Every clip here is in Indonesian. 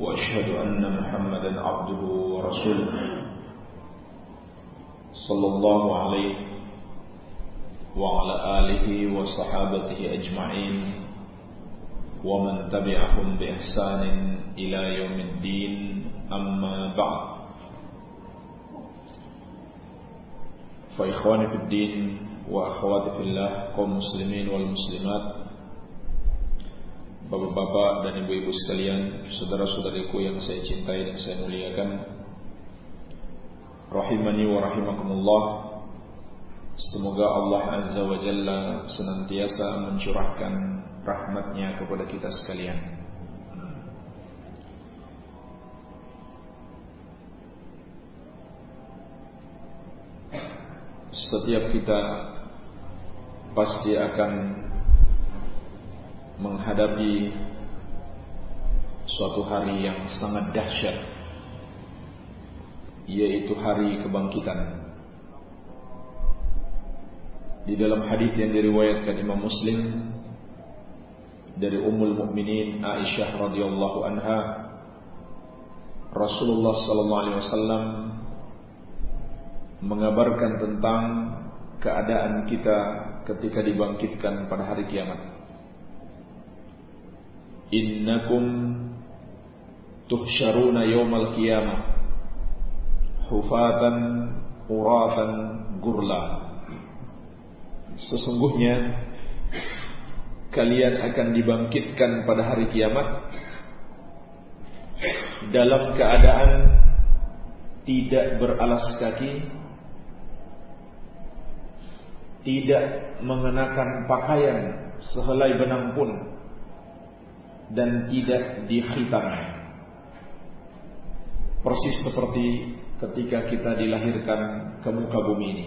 وأشهد أن محمدا عبده ورسوله صلى الله عليه وعلى آله وصحابته أجمعين ومن تبعهم بإحسان إلى يوم الدين. أما بعد فإخواني في الدين وأخواتي في الله muslimin wal muslimat Bapak-bapak dan ibu-ibu sekalian Saudara-saudariku yang saya cintai dan saya muliakan. Rahimani wa rahimakumullah. Semoga Allah Azza wa Jalla senantiasa mencurahkan rahmatnya kepada kita sekalian. Setiap kita pasti akan menghadapi suatu hari yang sangat dahsyat yaitu hari kebangkitan di dalam hadis yang diriwayatkan Imam Muslim dari Ummul Mukminin Aisyah radhiyallahu anha Rasulullah sallallahu alaihi wasallam mengabarkan tentang keadaan kita ketika dibangkitkan pada hari kiamat. Innakum tuhsyaruna yawmal qiyamah hufatan uratan gurla. Sesungguhnya kalian akan dibangkitkan pada hari kiamat dalam keadaan tidak beralas kaki tidak mengenakan pakaian sehelai benang pun dan tidak dikhitam persis seperti ketika kita dilahirkan ke muka bumi ini.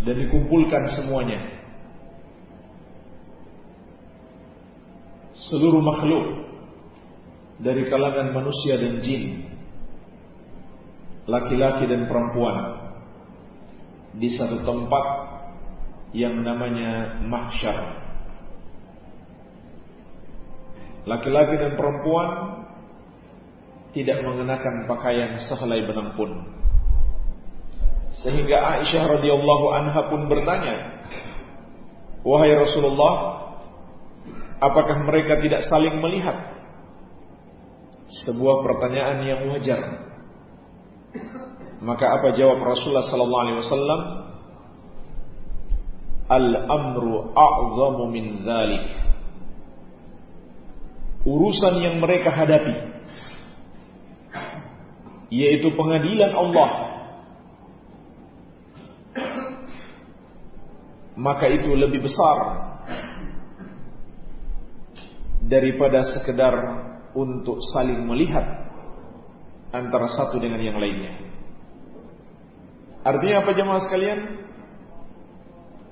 Dan dikumpulkan semuanya. Seluruh makhluk dari kalangan manusia dan jin laki-laki dan perempuan di satu tempat yang namanya mahsyar. Laki-laki dan perempuan tidak mengenakan pakaian sehelai benang pun. Sehingga Aisyah radhiyallahu anha pun bertanya, "Wahai Rasulullah, apakah mereka tidak saling melihat?" Sebuah pertanyaan yang wajar. Maka apa jawab Rasulullah sallallahu alaihi wasallam? Al-amru a'zamu min dzalik. Urusan yang mereka hadapi yaitu pengadilan Allah. Maka itu lebih besar daripada sekedar untuk saling melihat antara satu dengan yang lainnya. Artinya apa jemaah sekalian?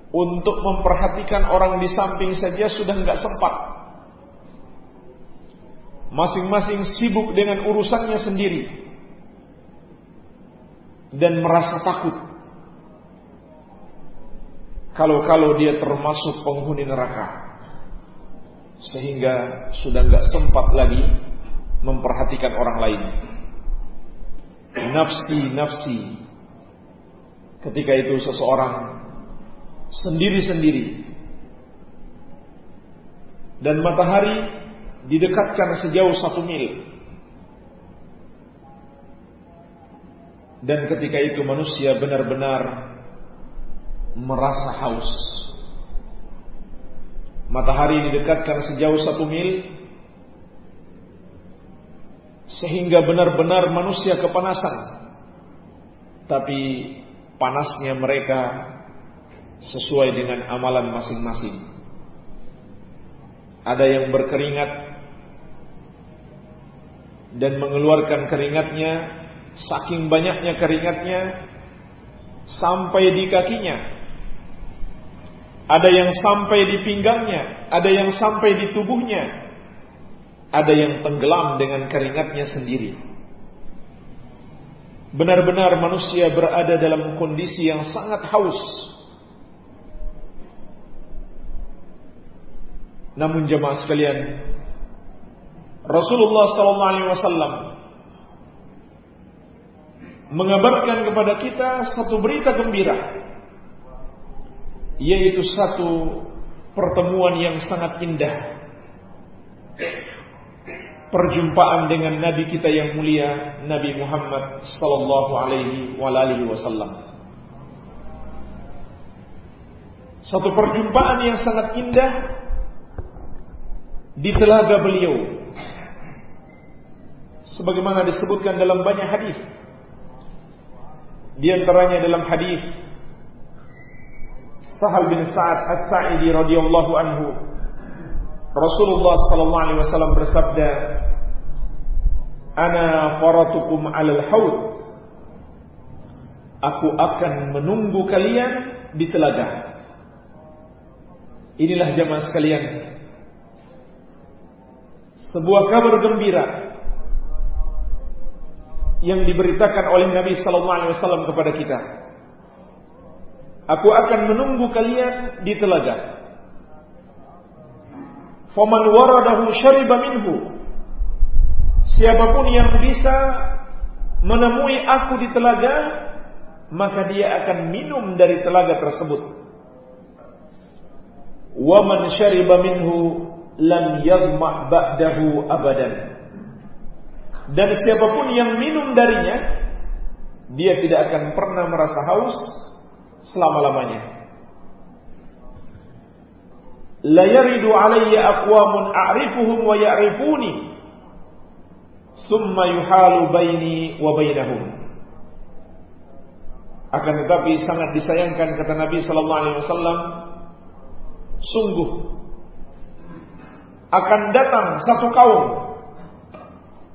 Untuk memperhatikan orang di samping saja sudah nggak sempat. Masing-masing sibuk dengan urusannya sendiri dan merasa takut. Kalau-kalau dia termasuk penghuni neraka, sehingga sudah nggak sempat lagi memperhatikan orang lain. Nafsi, nafsi, Ketika itu seseorang sendiri-sendiri dan matahari didekatkan sejauh satu mil. Dan ketika itu manusia benar-benar merasa haus. Matahari didekatkan sejauh satu mil sehingga benar-benar manusia kepanasan. Tapi panasnya mereka sesuai dengan amalan masing-masing. Ada yang berkeringat dan mengeluarkan keringatnya saking banyaknya keringatnya sampai di kakinya. Ada yang sampai di pinggangnya ada yang sampai di tubuhnya. Ada yang tenggelam dengan keringatnya sendiri. Benar-benar manusia berada dalam kondisi yang sangat haus namun jemaah sekalian Rasulullah wasallam mengabarkan kepada kita satu berita gembira yaitu satu pertemuan yang sangat indah. Perjumpaan dengan nabi kita yang mulia Nabi Muhammad sallallahu alaihi wasallam. Satu perjumpaan yang sangat indah di telaga beliau. Sebagaimana disebutkan dalam banyak hadis. Di antaranya dalam hadis Sahal bin Sa'ad As-Sa'idi radhiyallahu anhu. Rasulullah sallallahu alaihi wasallam bersabda Ana faratukum 'alal haud. Aku akan menunggu kalian di telaga. Inilah jamaah sekalian Sebuah kabar gembira yang diberitakan oleh Nabi sallallahu alaihi wasallam kepada kita. Aku akan menunggu kalian di telaga. Faman waradahu syariba minhu. Siapa pun yang bisa menemui aku di telaga, maka dia akan minum dari telaga tersebut. Wa man syariba minhu lam yadhmah ba'dahu abadan dan siapa pun yang minum darinya dia tidak akan pernah merasa haus selama-lamanya. La yaridu alayya aqwamun a'rifuhum wa ya'rifuni summa yuhalu baini wa bainahum. Akan tetapi sangat disayangkan kata Nabi sallallahu alaihi wasallam sungguh akan datang satu kaum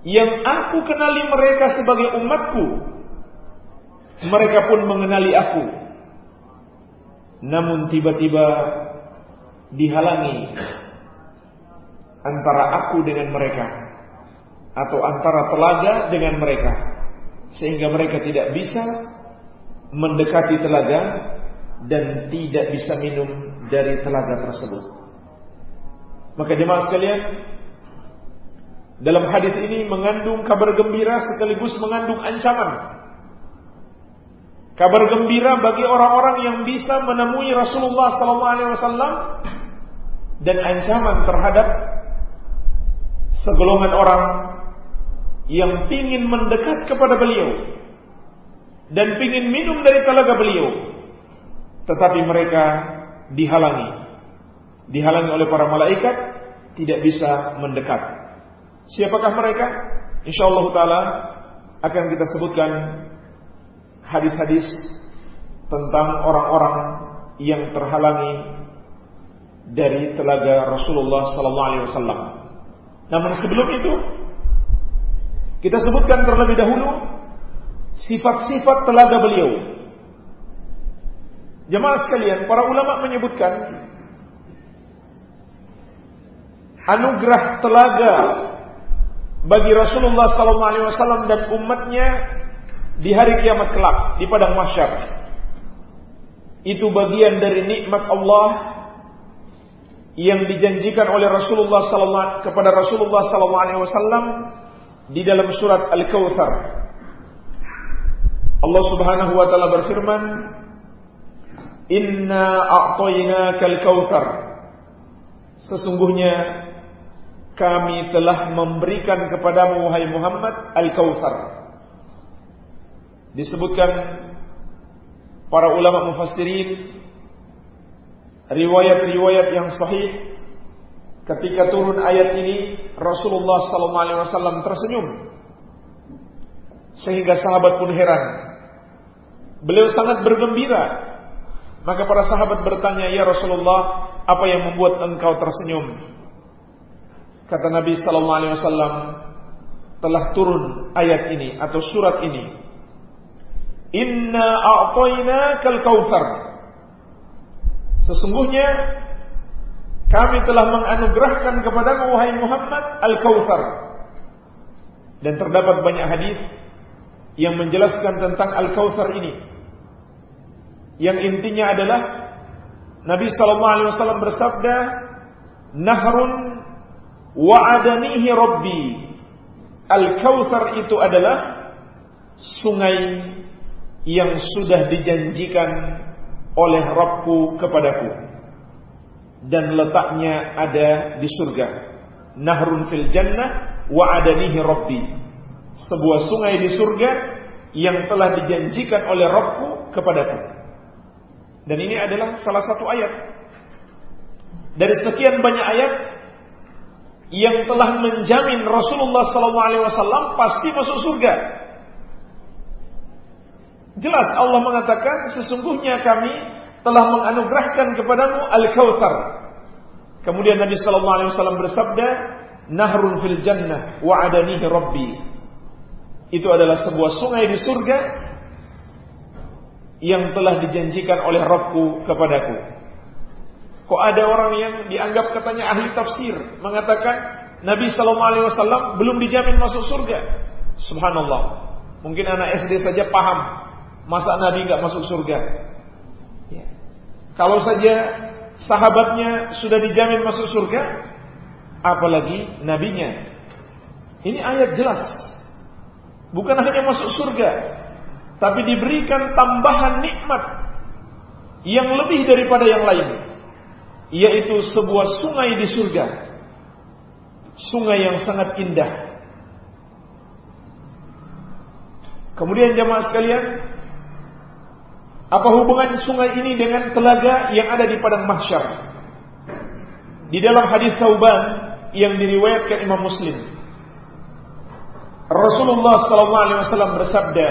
yang aku kenali mereka sebagai umatku. Mereka pun mengenali aku. Namun tiba-tiba dihalangi antara aku dengan mereka atau antara telaga dengan mereka sehingga mereka tidak bisa mendekati telaga dan tidak bisa minum dari telaga tersebut. Maka jemaah sekalian, dalam hadis ini mengandung kabar gembira sekaligus mengandung ancaman. Kabar gembira bagi orang-orang yang bisa menemui Rasulullah SAW dan ancaman terhadap segolongan orang yang ingin mendekat kepada beliau dan ingin minum dari telaga beliau, tetapi mereka dihalangi, dihalangi oleh para malaikat, tidak bisa mendekat. Siapakah mereka? Insyaallah taala akan kita sebutkan hadis-hadis tentang orang-orang yang terhalangi dari telaga Rasulullah sallallahu alaihi wasallam. Namun sebelum itu kita sebutkan terlebih dahulu sifat-sifat telaga beliau. Jemaah sekalian, para ulama menyebutkan anugerah telaga bagi Rasulullah wasallam dan umatnya di hari kiamat kelak di padang mahsyar. Itu bagian dari nikmat Allah yang dijanjikan oleh Rasulullah sallallahu kepada Rasulullah wasallam di dalam surat Al-Kautsar. Allah Subhanahu wa taala berfirman, "Inna a'tainakal kautsar." Sesungguhnya kami telah memberikan kepadamu wahai Muhammad Al-Kautsar. Disebutkan para ulama mufassirin riwayat-riwayat yang sahih ketika turun ayat ini Rasulullah sallallahu alaihi wasallam tersenyum sehingga sahabat pun heran. Beliau sangat bergembira. Maka para sahabat bertanya, "Ya Rasulullah, apa yang membuat engkau tersenyum?" Kata Nabi sallallahu alaihi wasallam, telah turun ayat ini atau surat ini. Inna a'tayna kal kautsar. Sesungguhnya kami telah menganugerahkan kepadamu wahai Muhammad al-kautsar. Dan terdapat banyak hadis yang menjelaskan tentang al-kautsar ini. Yang intinya adalah Nabi sallallahu alaihi wasallam bersabda, "Nahrun wa'adanihi rabbi Al-Kautsar itu adalah sungai yang sudah dijanjikan oleh Rabbku kepadaku dan letaknya ada di surga. Nahrun fil jannah wa adanihi rabbi. Sebuah sungai di surga yang telah dijanjikan oleh Rabbku kepadaku. Dan ini adalah salah satu ayat. Dari sekian banyak ayat yang telah menjamin Rasulullah SAW pasti masuk surga. Jelas Allah mengatakan sesungguhnya kami telah menganugerahkan kepadamu al-kautsar. Kemudian Nabi sallallahu alaihi wasallam bersabda, "Nahrun fil jannah wa adanihi rabbi." Itu adalah sebuah sungai di surga yang telah dijanjikan oleh Rabbku kepadaku. Kok ada orang yang dianggap katanya ahli tafsir mengatakan Nabi Shallallahu Alaihi Wasallam belum dijamin masuk surga. Subhanallah. Mungkin anak SD saja paham masa Nabi nggak masuk surga. Ya. Kalau saja sahabatnya sudah dijamin masuk surga, apalagi nabinya. Ini ayat jelas. Bukan hanya masuk surga, tapi diberikan tambahan nikmat yang lebih daripada yang lain yaitu sebuah sungai di surga. Sungai yang sangat indah. Kemudian jemaah sekalian, apa hubungan sungai ini dengan telaga yang ada di padang mahsyar? Di dalam hadis Tauban yang diriwayatkan Imam Muslim, Rasulullah sallallahu alaihi wasallam bersabda,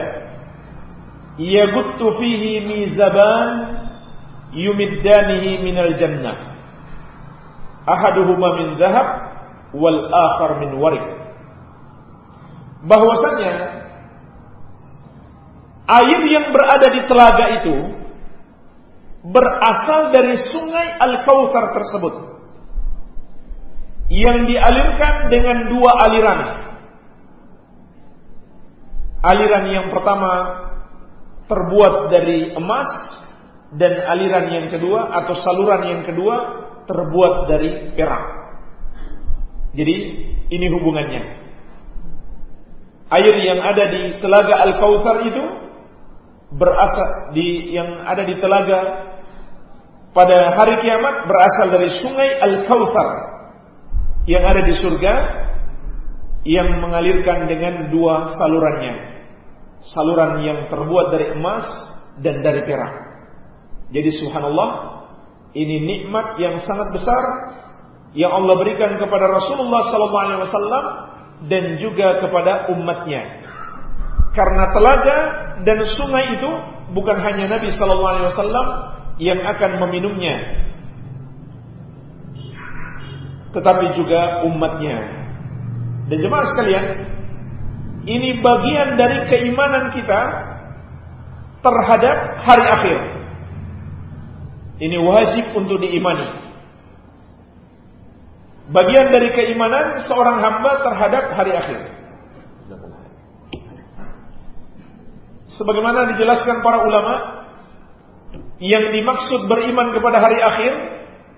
"Yaguttu fihi mizaban yumiddanihi minal jannah." Ahaduhuma min zahab wal akhar min warik. Bahwasanya air yang berada di telaga itu berasal dari sungai Al-Kautsar tersebut yang dialirkan dengan dua aliran. Aliran yang pertama terbuat dari emas dan aliran yang kedua atau saluran yang kedua terbuat dari perak. Jadi ini hubungannya. Air yang ada di telaga Al-Kautsar itu berasal di yang ada di telaga pada hari kiamat berasal dari sungai Al-Kautsar yang ada di surga yang mengalirkan dengan dua salurannya. Saluran yang terbuat dari emas dan dari perak. Jadi subhanallah ini nikmat yang sangat besar yang Allah berikan kepada Rasulullah SAW dan juga kepada umatnya. Karena telaga dan sungai itu bukan hanya Nabi SAW yang akan meminumnya, tetapi juga umatnya. Dan jemaah sekalian, ini bagian dari keimanan kita terhadap hari akhir. Ini wajib untuk diimani. Bagian dari keimanan seorang hamba terhadap hari akhir. Sebagaimana dijelaskan para ulama, yang dimaksud beriman kepada hari akhir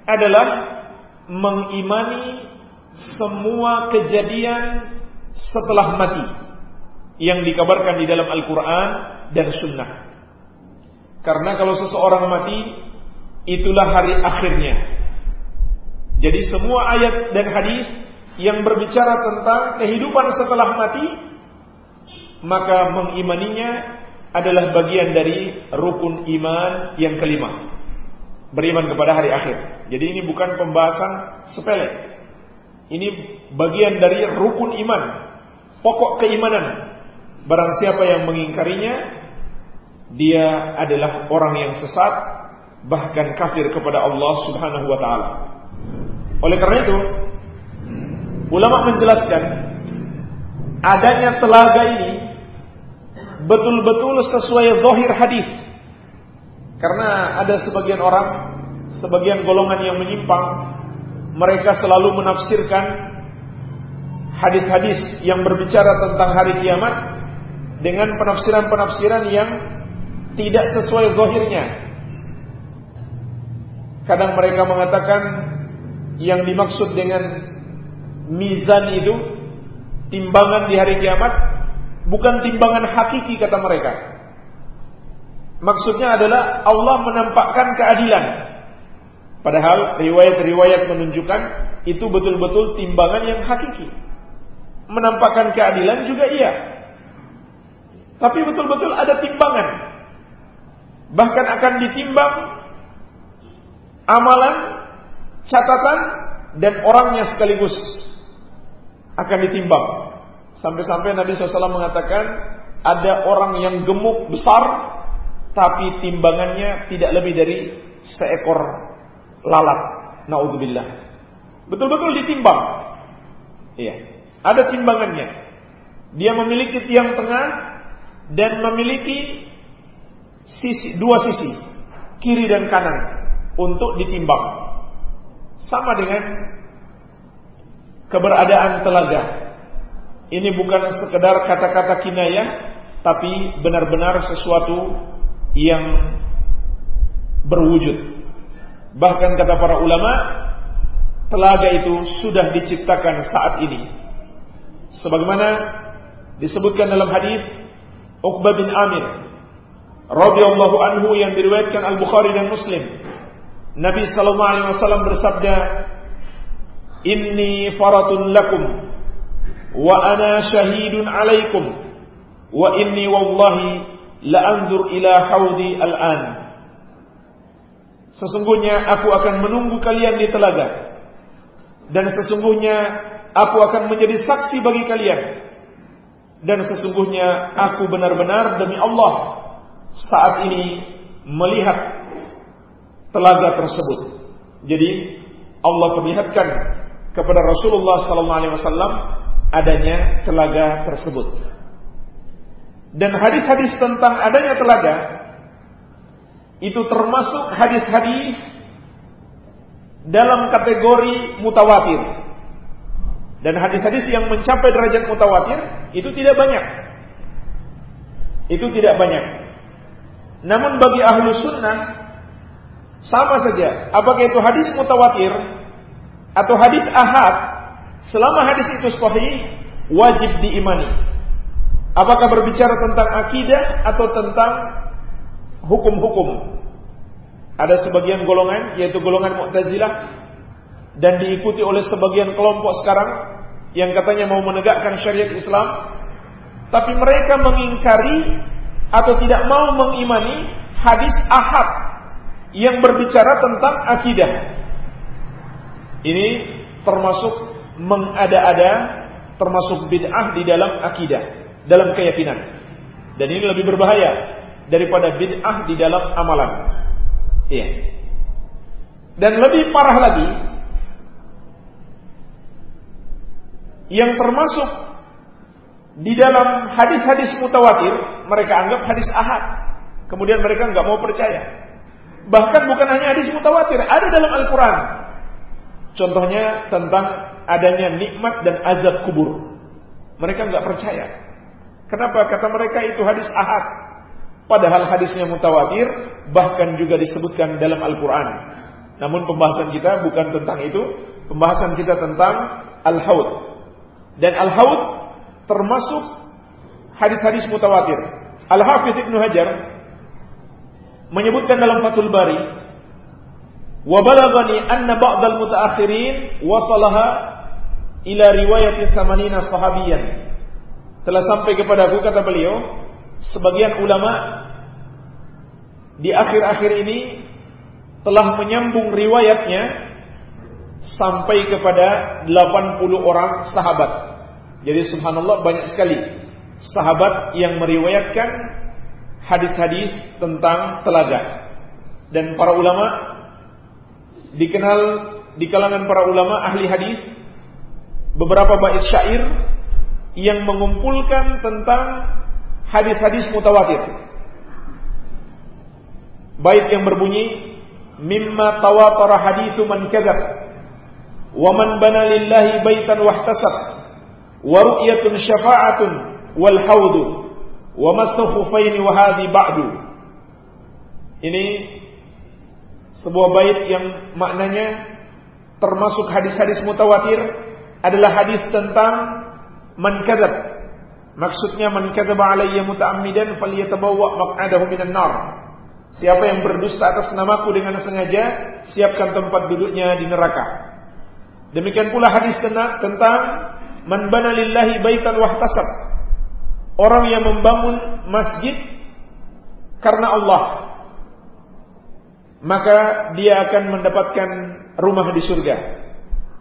adalah mengimani semua kejadian setelah mati yang dikabarkan di dalam Al-Quran dan Sunnah. Karena kalau seseorang mati itulah hari akhirnya. Jadi semua ayat dan hadis yang berbicara tentang kehidupan setelah mati maka mengimaninya adalah bagian dari rukun iman yang kelima. Beriman kepada hari akhir. Jadi ini bukan pembahasan sepele. Ini bagian dari rukun iman, pokok keimanan. Barang siapa yang mengingkarinya, dia adalah orang yang sesat bahkan kafir kepada Allah Subhanahu wa taala. Oleh karena itu, ulama menjelaskan adanya telaga ini betul-betul sesuai zahir hadis. Karena ada sebagian orang, sebagian golongan yang menyimpang, mereka selalu menafsirkan hadis-hadis yang berbicara tentang hari kiamat dengan penafsiran-penafsiran yang tidak sesuai zahirnya. Kadang mereka mengatakan yang dimaksud dengan mizan itu timbangan di hari kiamat bukan timbangan hakiki kata mereka. Maksudnya adalah Allah menampakkan keadilan. Padahal riwayat-riwayat menunjukkan itu betul-betul timbangan yang hakiki. Menampakkan keadilan juga iya. Tapi betul-betul ada timbangan. Bahkan akan ditimbang amalan, catatan, dan orangnya sekaligus akan ditimbang. Sampai-sampai Nabi SAW mengatakan ada orang yang gemuk besar tapi timbangannya tidak lebih dari seekor lalat. Naudzubillah. Betul-betul ditimbang. Iya. Ada timbangannya. Dia memiliki tiang tengah dan memiliki sisi dua sisi, kiri dan kanan untuk ditimbang. Sama dengan keberadaan telaga. Ini bukan sekedar kata-kata kinayah, tapi benar-benar sesuatu yang berwujud. Bahkan kata para ulama, telaga itu sudah diciptakan saat ini. Sebagaimana disebutkan dalam hadis Uqbah bin Amir radhiyallahu anhu yang diriwayatkan Al-Bukhari dan Muslim. Nabi sallallahu alaihi wasallam bersabda, inni faratun lakum wa ana syahidun alaikum wa inni wallahi la anzur ila haudi al-an. Sesungguhnya aku akan menunggu kalian di telaga. Dan sesungguhnya aku akan menjadi saksi bagi kalian. Dan sesungguhnya aku benar-benar demi Allah saat ini melihat telaga tersebut jadi Allah perlihatkan kepada Rasulullah wasallam adanya telaga tersebut. Dan hadis-hadis tentang adanya telaga itu termasuk hadis-hadis dalam kategori mutawatir. Dan hadis-hadis yang mencapai derajat mutawatir itu tidak banyak. Itu tidak banyak. Namun bagi ahlu sunnah sama saja. Apakah itu hadis mutawatir atau hadis ahad, selama hadis itu sahih, wajib diimani. Apakah berbicara tentang akidah atau tentang hukum-hukum? Ada sebagian golongan, yaitu golongan Mu'tazilah, dan diikuti oleh sebagian kelompok sekarang yang katanya mau menegakkan syariat Islam, tapi mereka mengingkari atau tidak mau mengimani hadis ahad yang berbicara tentang akidah. Ini termasuk mengada-ada, termasuk bid'ah di dalam akidah, dalam keyakinan. Dan ini lebih berbahaya daripada bid'ah di dalam amalan. Iya. Dan lebih parah lagi, yang termasuk di dalam hadis-hadis mutawatir, mereka anggap hadis ahad. Kemudian mereka nggak mau percaya. Bahkan bukan hanya hadis mutawatir, ada dalam Al-Quran Contohnya tentang adanya nikmat dan azab kubur. Mereka nggak percaya. Kenapa? Kata mereka itu hadis ahad. Padahal hadisnya mutawatir, bahkan juga disebutkan dalam Al-Quran. Namun pembahasan kita bukan tentang itu. Pembahasan kita tentang Al-Haud. Dan Al-Haud termasuk hadis-hadis mutawatir. Al-Hafidh Ibnu Hajar menyebutkan dalam Fathul Bari Wa balagani anna ba'dal mutaakhirin wasalaha ila riwayat samanina sahabiyan. Telah sampai kepadaku kata beliau, sebagian ulama di akhir-akhir ini telah menyambung riwayatnya sampai kepada 80 orang sahabat. Jadi subhanallah banyak sekali sahabat yang meriwayatkan hadis-hadis tentang telaga. Dan para ulama dikenal di kalangan para ulama ahli hadis beberapa bait syair yang mengumpulkan tentang hadis-hadis mutawatir. Bait yang berbunyi mimma tawatara hadithu man kadzab wa man bana lillahi baitan wahtasab wa ru'yatun syafa'atun wal haudu wa mastakhufaini wa hadhi ba'du. Ini sebuah bait yang maknanya termasuk hadis-hadis mutawatir adalah hadis tentang man kadzab. Maksudnya man kadzaba alayya muta'ammidan falyatabawwa maq'adahu minan nar. Siapa yang berdusta atas namaku dengan sengaja, siapkan tempat duduknya di neraka. Demikian pula hadis tentang man bana baitan wahtasab. Orang yang membangun masjid karena Allah, maka dia akan mendapatkan rumah di surga.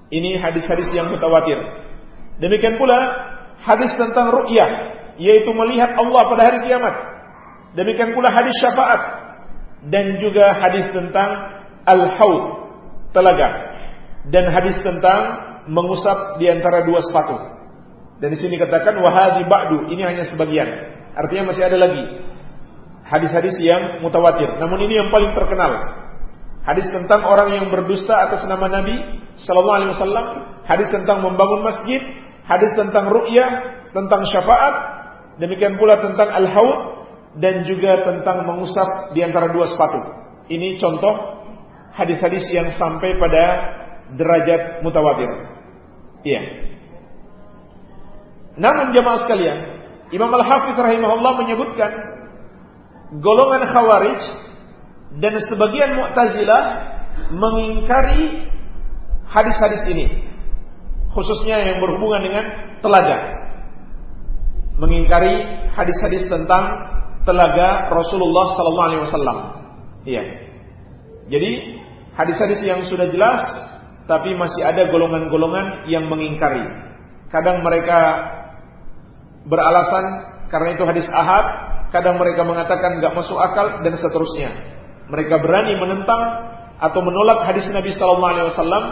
Ini hadis-hadis yang mutawatir. Demikian pula hadis tentang ru'yah, yaitu melihat Allah pada hari kiamat. Demikian pula hadis syafaat dan juga hadis tentang al-haud, telaga. Dan hadis tentang mengusap di antara dua sepatu. Dan di sini katakan wahadi ba'du, ini hanya sebagian. Artinya masih ada lagi hadis-hadis yang mutawatir. Namun ini yang paling terkenal. Hadis tentang orang yang berdusta atas nama Nabi Sallallahu Alaihi Wasallam, hadis tentang membangun masjid, hadis tentang ru'yah, tentang syafaat, demikian pula tentang al-haud dan juga tentang mengusap di antara dua sepatu. Ini contoh hadis-hadis yang sampai pada derajat mutawatir. Iya. Namun jemaah sekalian, Imam Al-Hafidz rahimahullah menyebutkan golongan Khawarij dan sebagian Mu'tazilah mengingkari hadis-hadis ini khususnya yang berhubungan dengan telaga. Mengingkari hadis-hadis tentang telaga Rasulullah sallallahu alaihi wasallam. Iya. Jadi hadis-hadis yang sudah jelas tapi masih ada golongan-golongan yang mengingkari. Kadang mereka beralasan karena itu hadis ahad kadang mereka mengatakan nggak masuk akal dan seterusnya mereka berani menentang atau menolak hadis Nabi Sallallahu Alaihi Wasallam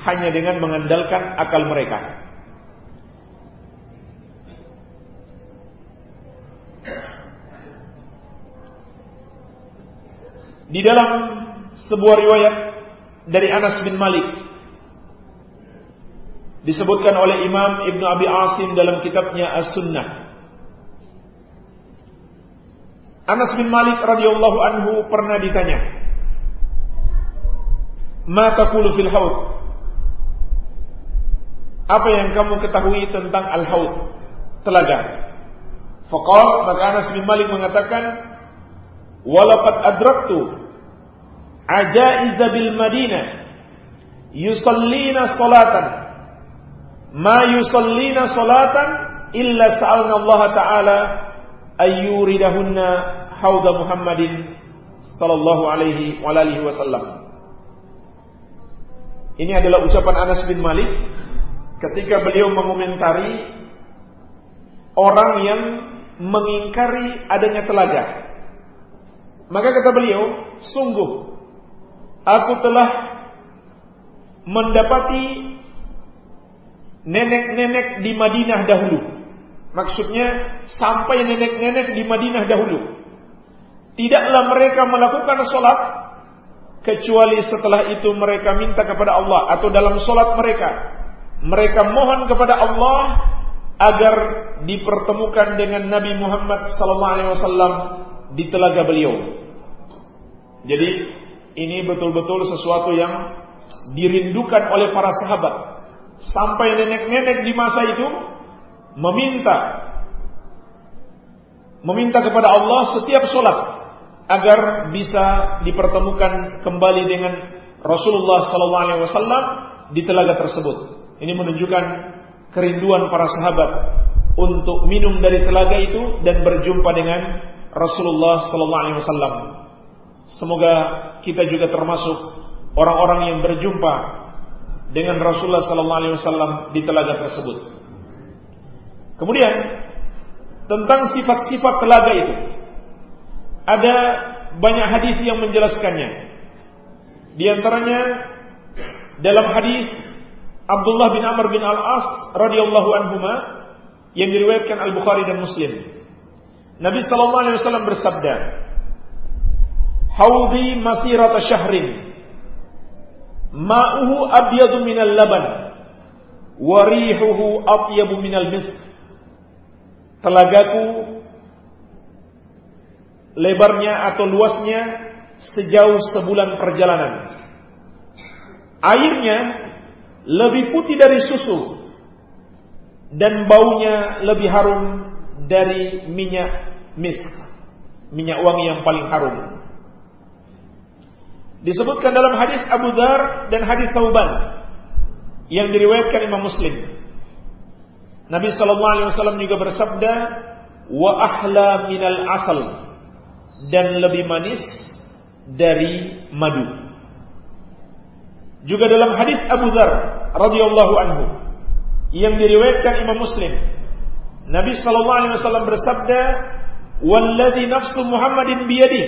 hanya dengan mengandalkan akal mereka. Di dalam sebuah riwayat dari Anas bin Malik disebutkan oleh Imam Ibnu Abi Asim dalam kitabnya As-Sunnah Anas bin Malik radhiyallahu anhu pernah ditanya, "Ma taqulu fil haud?" Apa yang kamu ketahui tentang al-haud? Telaga. Faqal maka Anas bin Malik mengatakan, "Walaqad adraktu ajaiz bil Madinah yusallina salatan ma yusallina salatan illa sa'alna Allah taala ayyuridahunna hauda Muhammadin sallallahu alaihi wa alihi wasallam. Ini adalah ucapan Anas bin Malik ketika beliau mengomentari orang yang mengingkari adanya telaga. Maka kata beliau, sungguh aku telah mendapati nenek-nenek di Madinah dahulu. Maksudnya sampai nenek-nenek di Madinah dahulu Tidaklah mereka melakukan sholat kecuali setelah itu mereka minta kepada Allah atau dalam sholat mereka mereka mohon kepada Allah agar dipertemukan dengan Nabi Muhammad SAW di telaga beliau. Jadi ini betul-betul sesuatu yang dirindukan oleh para sahabat sampai nenek-nenek di masa itu meminta meminta kepada Allah setiap sholat agar bisa dipertemukan kembali dengan Rasulullah SAW di telaga tersebut. Ini menunjukkan kerinduan para sahabat untuk minum dari telaga itu dan berjumpa dengan Rasulullah SAW. Semoga kita juga termasuk orang-orang yang berjumpa dengan Rasulullah SAW di telaga tersebut. Kemudian tentang sifat-sifat telaga itu ada banyak hadis yang menjelaskannya. Di antaranya dalam hadis Abdullah bin Amr bin Al-As radhiyallahu anhuma yang diriwayatkan Al-Bukhari dan Muslim. Nabi sallallahu alaihi wasallam bersabda, "Haudi masirata syahrin. Ma'uhu abyadu minal laban, wa rihuhu atyabu minal misk." Telagaku lebarnya atau luasnya sejauh sebulan perjalanan. Airnya lebih putih dari susu dan baunya lebih harum dari minyak misk, minyak wangi yang paling harum. Disebutkan dalam hadis Abu Dhar dan hadis Tauban yang diriwayatkan Imam Muslim. Nabi Shallallahu Alaihi Wasallam juga bersabda, wa ahla minal asal dan lebih manis dari madu. Juga dalam hadis Abu Dhar radhiyallahu anhu yang diriwayatkan Imam Muslim. Nabi sallallahu alaihi wasallam bersabda, "Walladzi nafsu Muhammadin biyadi,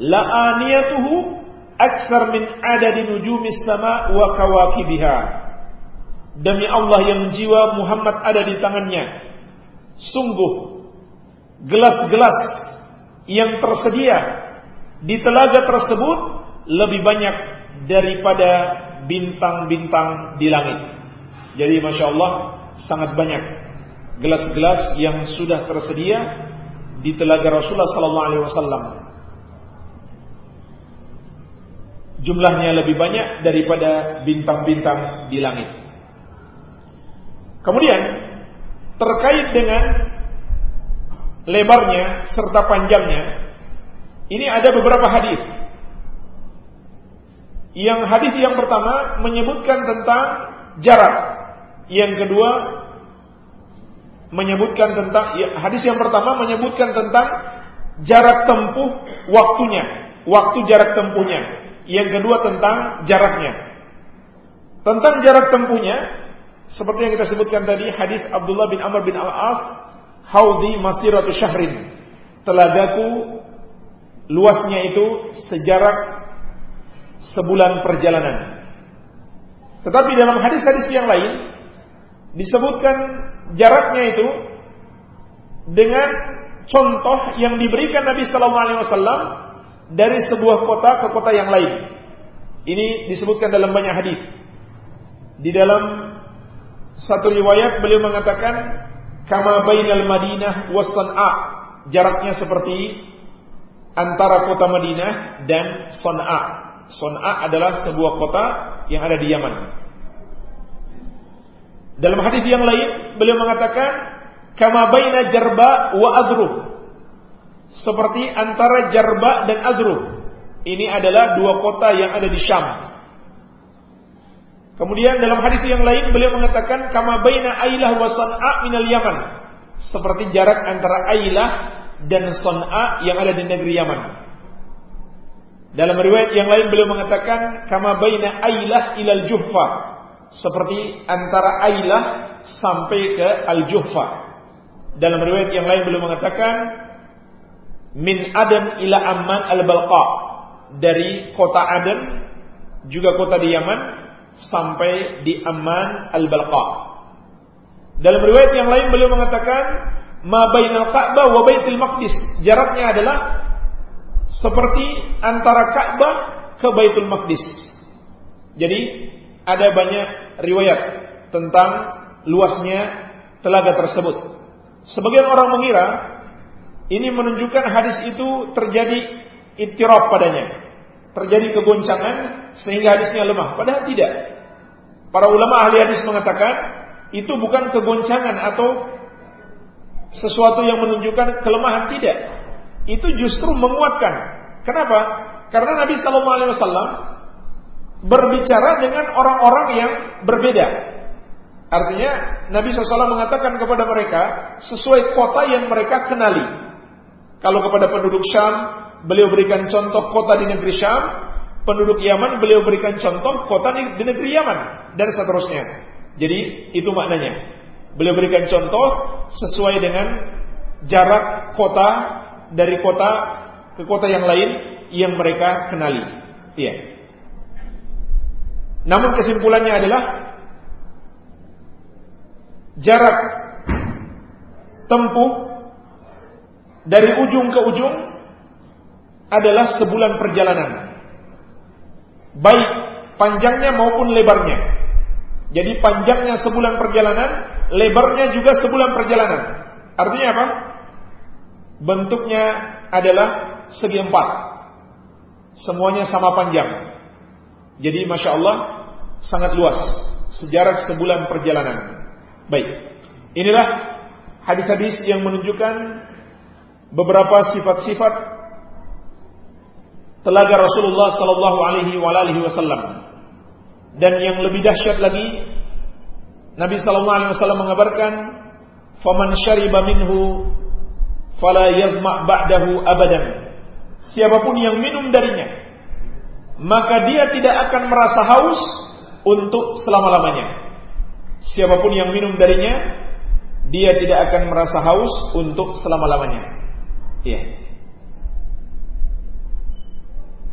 la aniyatuhu akthar min adadi nujumis sama wa kawakibiha." Demi Allah yang jiwa Muhammad ada di tangannya, sungguh gelas-gelas yang tersedia di telaga tersebut lebih banyak daripada bintang-bintang di langit. Jadi masya Allah sangat banyak gelas-gelas yang sudah tersedia di telaga Rasulullah Sallallahu Alaihi Wasallam. Jumlahnya lebih banyak daripada bintang-bintang di langit. Kemudian terkait dengan lebarnya serta panjangnya, ini ada beberapa hadis. Yang hadis yang pertama menyebutkan tentang jarak yang kedua menyebutkan tentang ya, hadis yang pertama menyebutkan tentang jarak tempuh waktunya, waktu jarak tempuhnya. Yang kedua tentang jaraknya. Tentang jarak tempuhnya seperti yang kita sebutkan tadi hadis Abdullah bin Amr bin Al-As, haudi masiratu syahrin. Telagaku luasnya itu sejarak sebulan perjalanan. Tetapi dalam hadis-hadis yang lain disebutkan jaraknya itu dengan contoh yang diberikan Nabi Sallallahu Alaihi Wasallam dari sebuah kota ke kota yang lain. Ini disebutkan dalam banyak hadis. Di dalam satu riwayat beliau mengatakan kama bainal Madinah was San'a. Jaraknya seperti antara kota Madinah dan San'a. San'a adalah sebuah kota yang ada di Yaman. Dalam hadis yang lain beliau mengatakan kama baina jarba wa adrub. Seperti antara Jarba dan Adrub. Ini adalah dua kota yang ada di Syam. Kemudian dalam hadis yang lain beliau mengatakan kama baina Ailah wa San'a minal Yaman. Seperti jarak antara Ailah dan San'a yang ada di negeri Yaman. Dalam riwayat yang lain beliau mengatakan kama baina Ailah ilal Juhfa seperti antara Ailah sampai ke Al-Juhfa. Dalam riwayat yang lain beliau mengatakan min Aden ila Amman al-Balqa dari kota Aden juga kota di Yaman sampai di Amman al-Balqa. Dalam riwayat yang lain beliau mengatakan ma bainal Ka'bah wa Baitul Maqdis jaraknya adalah seperti antara Ka'bah ke Baitul Maqdis. Jadi ada banyak riwayat tentang luasnya telaga tersebut. Sebagian orang mengira ini menunjukkan hadis itu terjadi ittirab padanya. Terjadi kegoncangan sehingga hadisnya lemah. Padahal tidak. Para ulama ahli hadis mengatakan itu bukan kegoncangan atau sesuatu yang menunjukkan kelemahan tidak. Itu justru menguatkan. Kenapa? Karena Nabi Shallallahu Alaihi Wasallam berbicara dengan orang-orang yang berbeda. Artinya Nabi SAW mengatakan kepada mereka sesuai kota yang mereka kenali. Kalau kepada penduduk Syam, beliau berikan contoh kota di negeri Syam. Penduduk Yaman, beliau berikan contoh kota di, negeri Yaman. Dan seterusnya. Jadi itu maknanya. Beliau berikan contoh sesuai dengan jarak kota dari kota ke kota yang lain yang mereka kenali. Iya. Namun kesimpulannya adalah jarak tempuh dari ujung ke ujung adalah sebulan perjalanan. Baik panjangnya maupun lebarnya. Jadi panjangnya sebulan perjalanan, lebarnya juga sebulan perjalanan. Artinya apa? Bentuknya adalah segi empat. Semuanya sama panjang. Jadi Masya Allah sangat luas. Sejarah sebulan perjalanan. Baik. Inilah hadis-hadis yang menunjukkan beberapa sifat-sifat telaga Rasulullah sallallahu alaihi wasallam. Dan yang lebih dahsyat lagi Nabi sallallahu alaihi wasallam mengabarkan faman syariba minhu fala yazma ba'dahu abadan. Siapa pun yang minum darinya maka dia tidak akan merasa haus untuk selama-lamanya. Siapa pun yang minum darinya dia tidak akan merasa haus untuk selama-lamanya. Iya.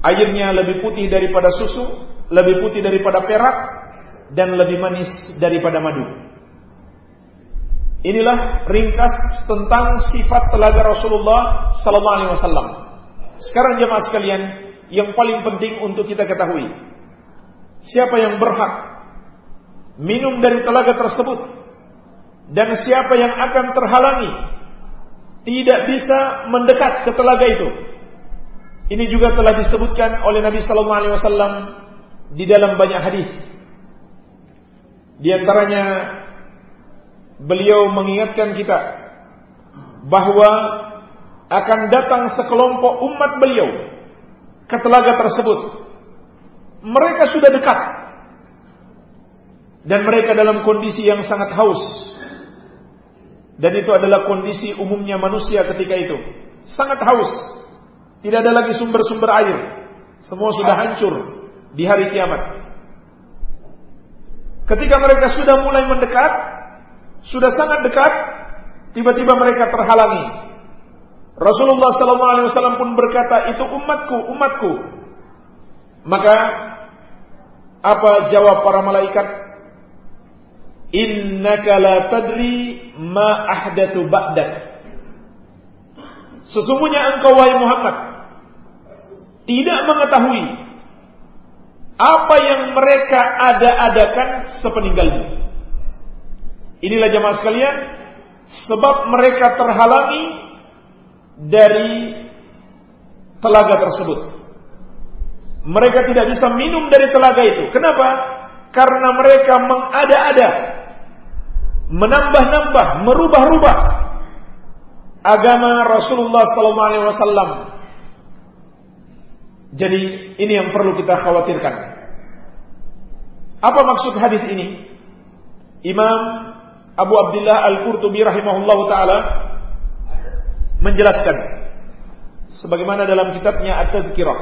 Airnya lebih putih daripada susu, lebih putih daripada perak, dan lebih manis daripada madu. Inilah ringkas tentang sifat telaga Rasulullah Sallallahu Alaihi Wasallam. Sekarang jemaah sekalian, yang paling penting untuk kita ketahui, siapa yang berhak minum dari telaga tersebut dan siapa yang akan terhalangi tidak bisa mendekat ke telaga itu. Ini juga telah disebutkan oleh Nabi sallallahu alaihi wasallam di dalam banyak hadis. Di antaranya beliau mengingatkan kita bahwa akan datang sekelompok umat beliau ke telaga tersebut. Mereka sudah dekat dan mereka dalam kondisi yang sangat haus. Dan itu adalah kondisi umumnya manusia ketika itu. Sangat haus. Tidak ada lagi sumber-sumber air. Semua sudah hancur di hari kiamat. Ketika mereka sudah mulai mendekat, sudah sangat dekat, tiba-tiba mereka terhalangi. Rasulullah SAW pun berkata, itu umatku, umatku. Maka apa jawab para malaikat? innaka la tadri ma ahdathu ba'dak. Sesungguhnya engkau wahai Muhammad tidak mengetahui apa yang mereka ada-adakan sepeninggalmu. Inilah jemaah sekalian, sebab mereka terhalangi dari telaga tersebut. Mereka tidak bisa minum dari telaga itu. Kenapa? Karena mereka mengada-ada menambah-nambah, merubah-rubah agama Rasulullah sallallahu alaihi wasallam. Jadi ini yang perlu kita khawatirkan. Apa maksud hadis ini? Imam Abu Abdullah Al-Qurtubi rahimahullahu taala menjelaskan sebagaimana dalam kitabnya At-Tadhkirah.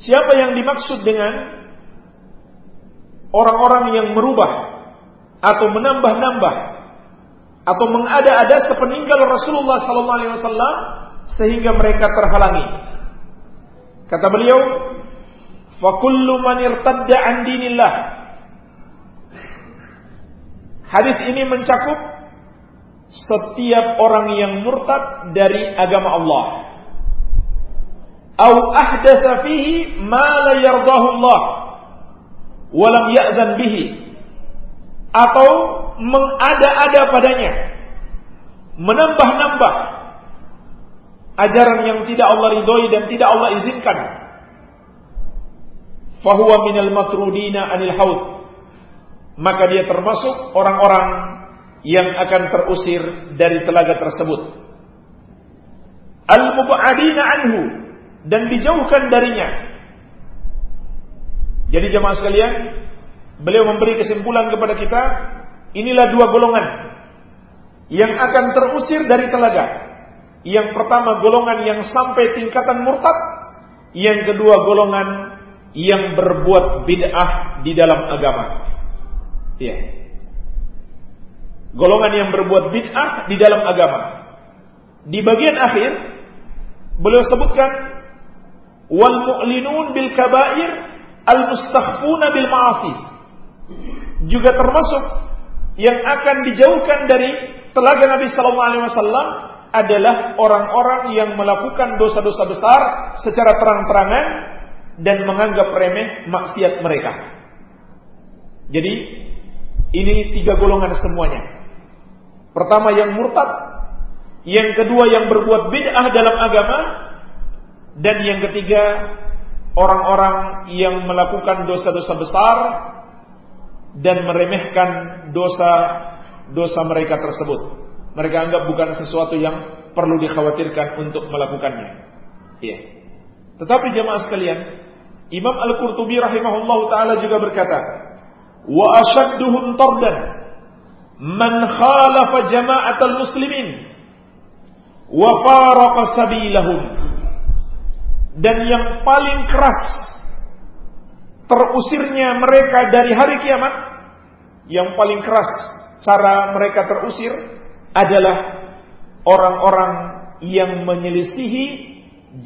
Siapa yang dimaksud dengan orang-orang yang merubah atau menambah-nambah atau mengada-ada sepeninggal Rasulullah sallallahu alaihi wasallam sehingga mereka terhalangi. Kata beliau, "Fa kullu man irtadda an dinillah." Hadis ini mencakup setiap orang yang murtad dari agama Allah. Au ahdatsa fihi ma la yardahu Allah walam ya'zan bihi atau mengada-ada padanya. Menambah-nambah ajaran yang tidak Allah ridhoi dan tidak Allah izinkan. Fahuwa minal matrudina anil haud. Maka dia termasuk orang-orang yang akan terusir dari telaga tersebut. Al mubadina anhu. Dan dijauhkan darinya. Jadi jemaah sekalian, beliau memberi kesimpulan kepada kita, inilah dua golongan yang akan terusir dari telaga. Yang pertama golongan yang sampai tingkatan murtad, yang kedua golongan yang berbuat bid'ah di dalam agama. Iya. Golongan yang berbuat bid'ah di dalam agama. Di bagian akhir beliau sebutkan wal mu'linun bil kabair al-mustakhfuna bil ma'asi. Juga termasuk yang akan dijauhkan dari telaga Nabi Sallallahu Alaihi Wasallam adalah orang-orang yang melakukan dosa-dosa besar secara terang-terangan dan menganggap remeh maksiat mereka. Jadi ini tiga golongan semuanya. Pertama yang murtad, yang kedua yang berbuat bid'ah dalam agama, dan yang ketiga orang-orang yang melakukan dosa-dosa besar dan meremehkan dosa-dosa mereka tersebut. Mereka anggap bukan sesuatu yang perlu dikhawatirkan untuk melakukannya. Iya. Tetapi jemaah sekalian, Imam Al-Qurtubi rahimahullahu taala juga berkata, "Wa ashadduhum tardan man khalafa jama'atal muslimin wa faraqa sabilahum." Dan yang paling keras terusirnya mereka dari hari kiamat. Yang paling keras cara mereka terusir adalah orang-orang yang menyelisihi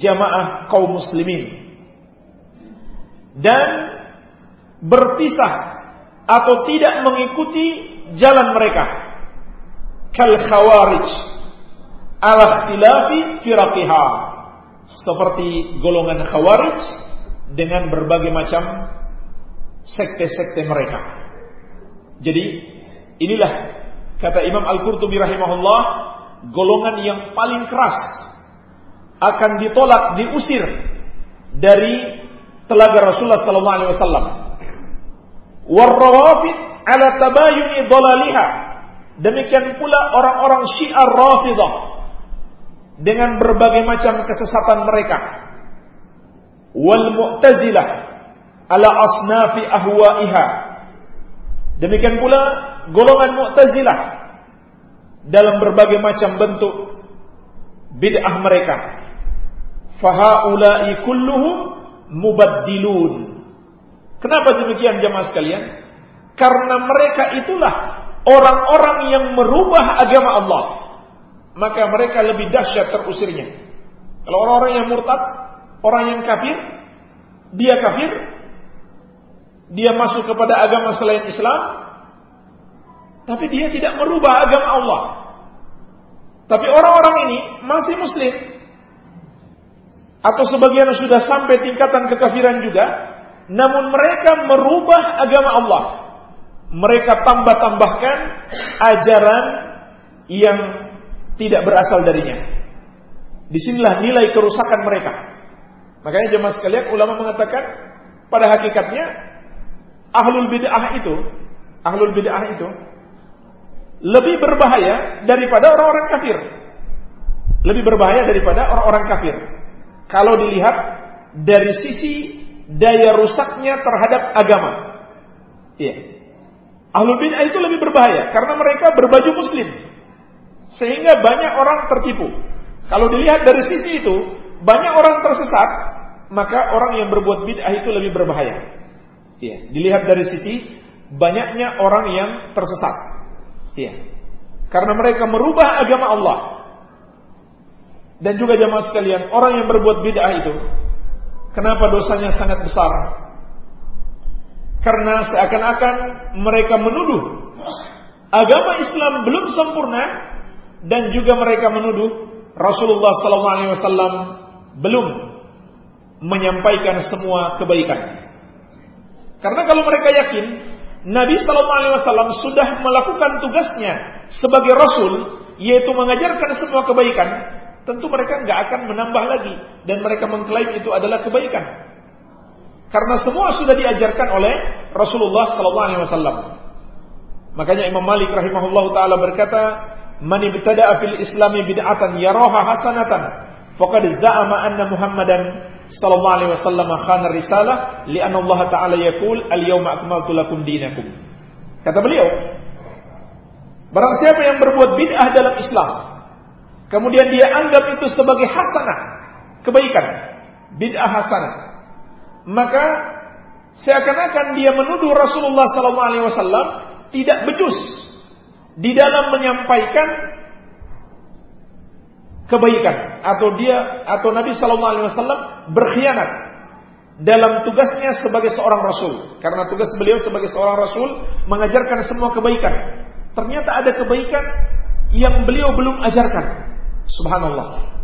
jamaah kaum muslimin. Dan berpisah atau tidak mengikuti jalan mereka. Kal khawarij ala ikhtilafi firaqiha. Seperti golongan khawarij dengan berbagai macam sekte-sekte mereka. Jadi inilah kata Imam Al-Qurtubi rahimahullah golongan yang paling keras akan ditolak, diusir dari telaga Rasulullah sallallahu alaihi wasallam. Warrawafid ala tabayuni dhalaliha. Demikian pula orang-orang Syiah Rafidah dengan berbagai macam kesesatan mereka wal mu'tazilah ala asnafi ahwa'iha. Demikian pula golongan mu'tazilah dalam berbagai macam bentuk bid'ah mereka. Fahaula'i kulluhum mubaddilun. Kenapa demikian jemaah sekalian? Karena mereka itulah orang-orang yang merubah agama Allah. Maka mereka lebih dahsyat terusirnya. Kalau orang-orang yang murtad, orang yang kafir, dia kafir, dia masuk kepada agama selain Islam, tapi dia tidak merubah agama Allah. Tapi orang-orang ini masih muslim. Atau sebagian sudah sampai tingkatan kekafiran juga, namun mereka merubah agama Allah. Mereka tambah-tambahkan ajaran yang tidak berasal darinya. Di sinilah nilai kerusakan mereka. Makanya jemaah sekalian ulama mengatakan pada hakikatnya ahlul bid'ah itu, ahlul bid'ah itu lebih berbahaya daripada orang-orang kafir. Lebih berbahaya daripada orang-orang kafir. Kalau dilihat dari sisi daya rusaknya terhadap agama. Iya. Ahlul bid'ah itu lebih berbahaya karena mereka berbaju muslim. Sehingga banyak orang tertipu. Kalau dilihat dari sisi itu, banyak orang tersesat, maka orang yang berbuat bid'ah itu lebih berbahaya. Iya, dilihat dari sisi banyaknya orang yang tersesat. Iya. Karena mereka merubah agama Allah. Dan juga jamaah sekalian, orang yang berbuat bid'ah itu kenapa dosanya sangat besar? Karena seakan-akan mereka menuduh agama Islam belum sempurna dan juga mereka menuduh Rasulullah SAW belum menyampaikan semua kebaikan. Karena kalau mereka yakin Nabi Sallallahu Alaihi Wasallam sudah melakukan tugasnya sebagai Rasul, yaitu mengajarkan semua kebaikan, tentu mereka nggak akan menambah lagi dan mereka mengklaim itu adalah kebaikan. Karena semua sudah diajarkan oleh Rasulullah Sallallahu Alaihi Wasallam. Makanya Imam Malik rahimahullah taala berkata, "Man ibtada'a fil Islami bid'atan yaraha hasanatan, faqad za'ama anna Muhammadan sallallahu alaihi wasallam khana risalah li'anna Allah taala yaqul al-yawma akmaltu lakum dinakum. Kata beliau, barang siapa yang berbuat bid'ah dalam Islam, kemudian dia anggap itu sebagai hasanah, kebaikan, bid'ah hasanah, maka seakan-akan dia menuduh Rasulullah sallallahu alaihi wasallam tidak becus di dalam menyampaikan kebaikan atau dia atau Nabi Shallallahu Alaihi Wasallam berkhianat dalam tugasnya sebagai seorang rasul karena tugas beliau sebagai seorang rasul mengajarkan semua kebaikan ternyata ada kebaikan yang beliau belum ajarkan. Subhanallah.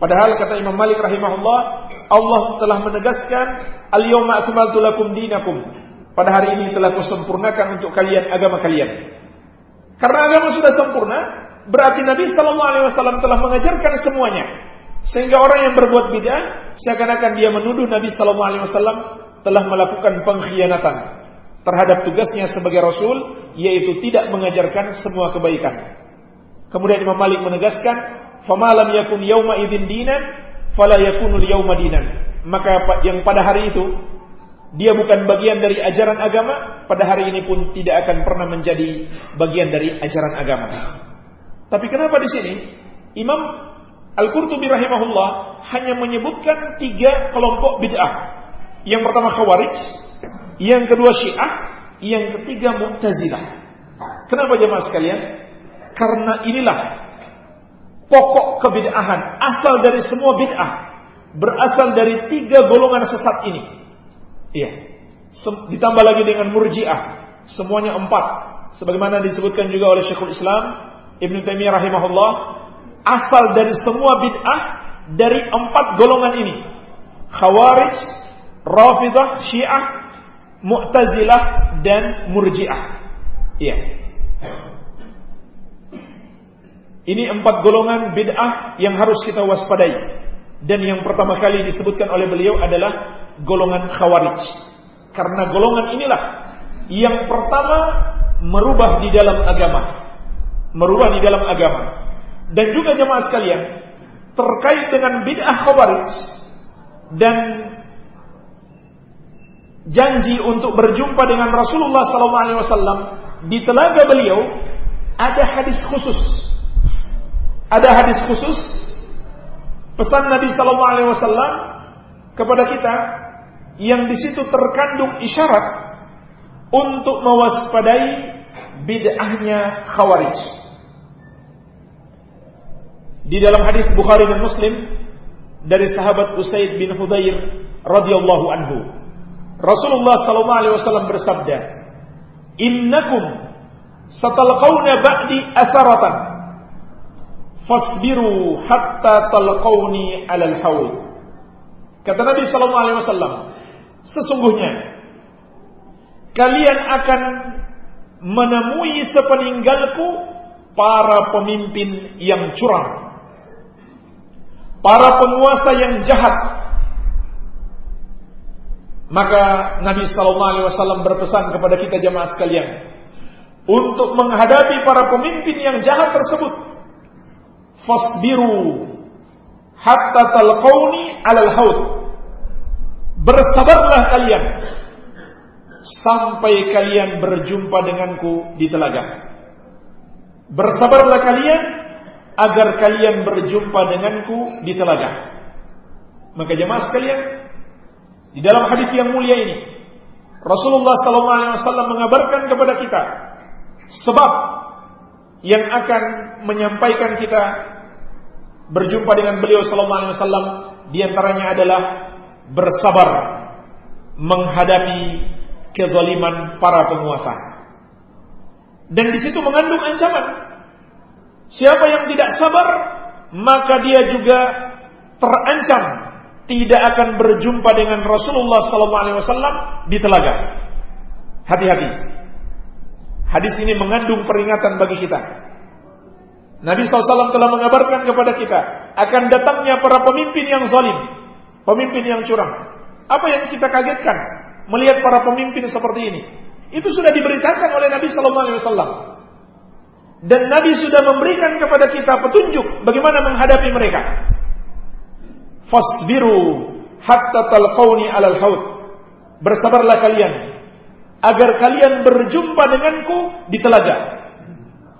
Padahal kata Imam Malik rahimahullah, Allah telah menegaskan, "Al-yawma akmaltu lakum dinakum." Pada hari ini telah kusempurnakan untuk kalian agama kalian. Karena agama sudah sempurna, berarti Nabi Shallallahu Alaihi Wasallam telah mengajarkan semuanya. Sehingga orang yang berbuat bid'ah seakan-akan dia menuduh Nabi Shallallahu Alaihi Wasallam telah melakukan pengkhianatan terhadap tugasnya sebagai Rasul, yaitu tidak mengajarkan semua kebaikan. Kemudian Imam Malik menegaskan, "Famalam yakun yauma idzin dinan, fala yakunul yauma dinan." Maka yang pada hari itu dia bukan bagian dari ajaran agama, pada hari ini pun tidak akan pernah menjadi bagian dari ajaran agama. Tapi kenapa di sini Imam Al-Qurtubi rahimahullah hanya menyebutkan tiga kelompok bid'ah. Yang pertama Khawarij, yang kedua Syiah, yang ketiga Mu'tazilah. Kenapa jemaah sekalian? Karena inilah pokok kebid'ahan, asal dari semua bid'ah, berasal dari tiga golongan sesat ini. Iya. Ditambah lagi dengan murjiah. Semuanya empat. Sebagaimana disebutkan juga oleh Syekhul Islam Ibn Taimiyah rahimahullah. Asal dari semua bid'ah dari empat golongan ini. Khawarij, Rafidah, Syiah, Mu'tazilah, dan Murji'ah. Iya. Ini empat golongan bid'ah yang harus kita waspadai. Dan yang pertama kali disebutkan oleh beliau adalah golongan khawarij. Karena golongan inilah yang pertama merubah di dalam agama. Merubah di dalam agama. Dan juga jemaah sekalian, terkait dengan bid'ah khawarij dan janji untuk berjumpa dengan Rasulullah SAW di telaga beliau ada hadis khusus ada hadis khusus pesan Nabi Wasallam kepada kita yang di situ terkandung isyarat untuk mewaspadai bid'ahnya khawarij. Di dalam hadis Bukhari dan Muslim dari sahabat Usaid bin Hudayr radhiyallahu anhu, Rasulullah sallallahu alaihi wasallam bersabda, "Innakum satalqawna ba'di atharatan fasbiru hatta talqauni alal haul. Kata Nabi sallallahu alaihi wasallam, sesungguhnya kalian akan menemui sepeninggalku para pemimpin yang curang. Para penguasa yang jahat. Maka Nabi sallallahu alaihi wasallam berpesan kepada kita jemaah sekalian untuk menghadapi para pemimpin yang jahat tersebut fasbiru hatta talqauni alal haud. Bersabarlah kalian sampai kalian berjumpa denganku di telaga. Bersabarlah kalian agar kalian berjumpa denganku di telaga. Maka jemaah sekalian, di dalam hadis yang mulia ini, Rasulullah SAW mengabarkan kepada kita sebab yang akan menyampaikan kita berjumpa dengan beliau sallallahu alaihi wasallam di antaranya adalah bersabar menghadapi kezaliman para penguasa. Dan di situ mengandung ancaman. Siapa yang tidak sabar, maka dia juga terancam tidak akan berjumpa dengan Rasulullah wasallam di telaga. Hati-hati. Hadis ini mengandung peringatan bagi kita Nabi SAW telah mengabarkan kepada kita akan datangnya para pemimpin yang zalim, pemimpin yang curang. Apa yang kita kagetkan melihat para pemimpin seperti ini? Itu sudah diberitakan oleh Nabi SAW. Dan Nabi sudah memberikan kepada kita petunjuk bagaimana menghadapi mereka. Fasbiru hatta talqauni alal haud. Bersabarlah kalian agar kalian berjumpa denganku di telaga.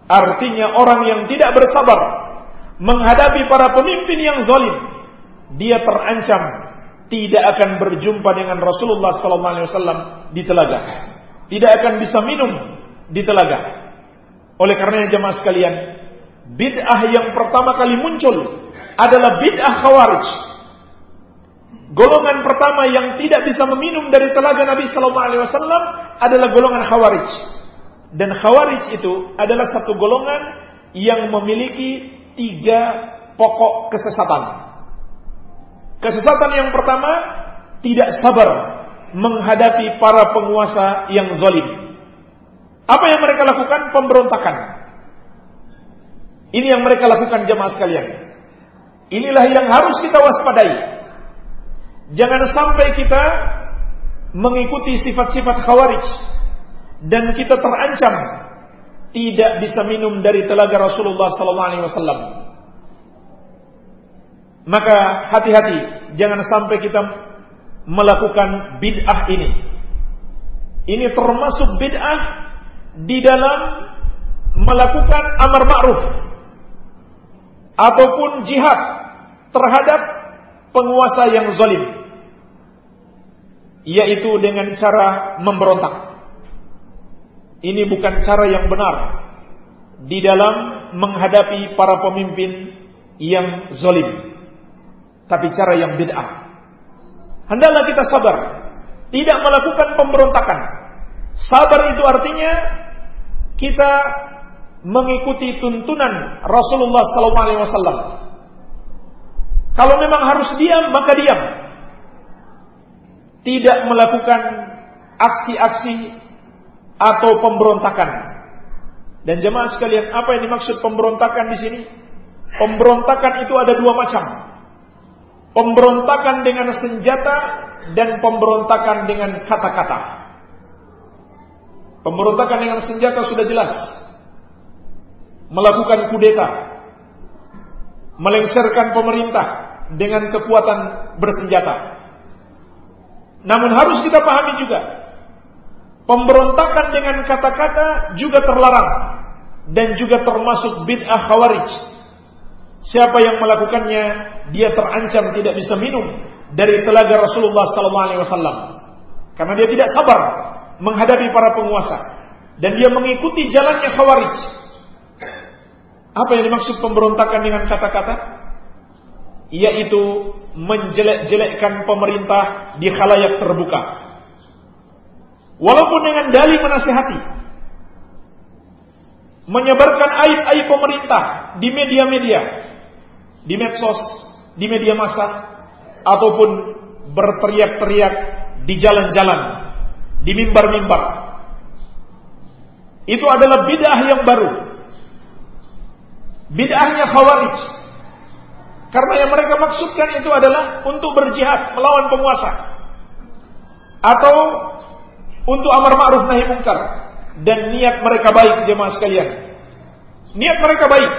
Artinya orang yang tidak bersabar menghadapi para pemimpin yang zalim, dia terancam tidak akan berjumpa dengan Rasulullah SAW di telaga. Tidak akan bisa minum di telaga. Oleh karenanya jemaah sekalian, bid'ah yang pertama kali muncul adalah bid'ah khawarij. Golongan pertama yang tidak bisa meminum dari telaga Nabi SAW adalah golongan khawarij Dan Khawarij itu adalah satu golongan yang memiliki tiga pokok kesesatan. Kesesatan yang pertama, tidak sabar menghadapi para penguasa yang zalim. Apa yang mereka lakukan? Pemberontakan. Ini yang mereka lakukan jemaah sekalian. Inilah yang harus kita waspadai. Jangan sampai kita mengikuti sifat-sifat khawarij dan kita terancam tidak bisa minum dari telaga Rasulullah wasallam. Maka hati-hati jangan sampai kita melakukan bid'ah ini. Ini termasuk bid'ah di dalam melakukan amar ma'ruf ataupun jihad terhadap penguasa yang zalim yaitu dengan cara memberontak. Ini bukan cara yang benar di dalam menghadapi para pemimpin yang zalim tapi cara yang bid'ah. Hendaklah kita sabar tidak melakukan pemberontakan. Sabar itu artinya kita mengikuti tuntunan Rasulullah SAW. Kalau memang harus diam, maka diam. Tidak melakukan aksi-aksi atau pemberontakan. Dan jemaah sekalian, apa yang dimaksud pemberontakan di sini? Pemberontakan itu ada dua macam. Pemberontakan dengan senjata dan pemberontakan dengan kata-kata. Pemberontakan dengan senjata sudah jelas melakukan kudeta, melengsarkan pemerintah dengan kekuatan bersenjata. Namun harus kita pahami juga, pemberontakan dengan kata-kata juga terlarang dan juga termasuk bid'ah khawarij. Siapa yang melakukannya, dia terancam tidak bisa minum dari telaga Rasulullah SAW. Karena dia tidak sabar menghadapi para penguasa dan dia mengikuti jalannya khawarij apa yang dimaksud pemberontakan dengan kata-kata? Yaitu menjelek-jelekkan pemerintah di khalayak terbuka. Walaupun dengan dalih menasihati. Menyebarkan aib-aib pemerintah di media-media. Di medsos, di media massa. Ataupun berteriak-teriak di jalan-jalan. Di mimbar-mimbar. Itu adalah bid'ah yang baru Bid'ahnya khawarij. Karena yang mereka maksudkan itu adalah untuk berjihad melawan penguasa. Atau untuk amar ma'ruf nahi mungkar. Dan niat mereka baik jemaah sekalian. Niat mereka baik.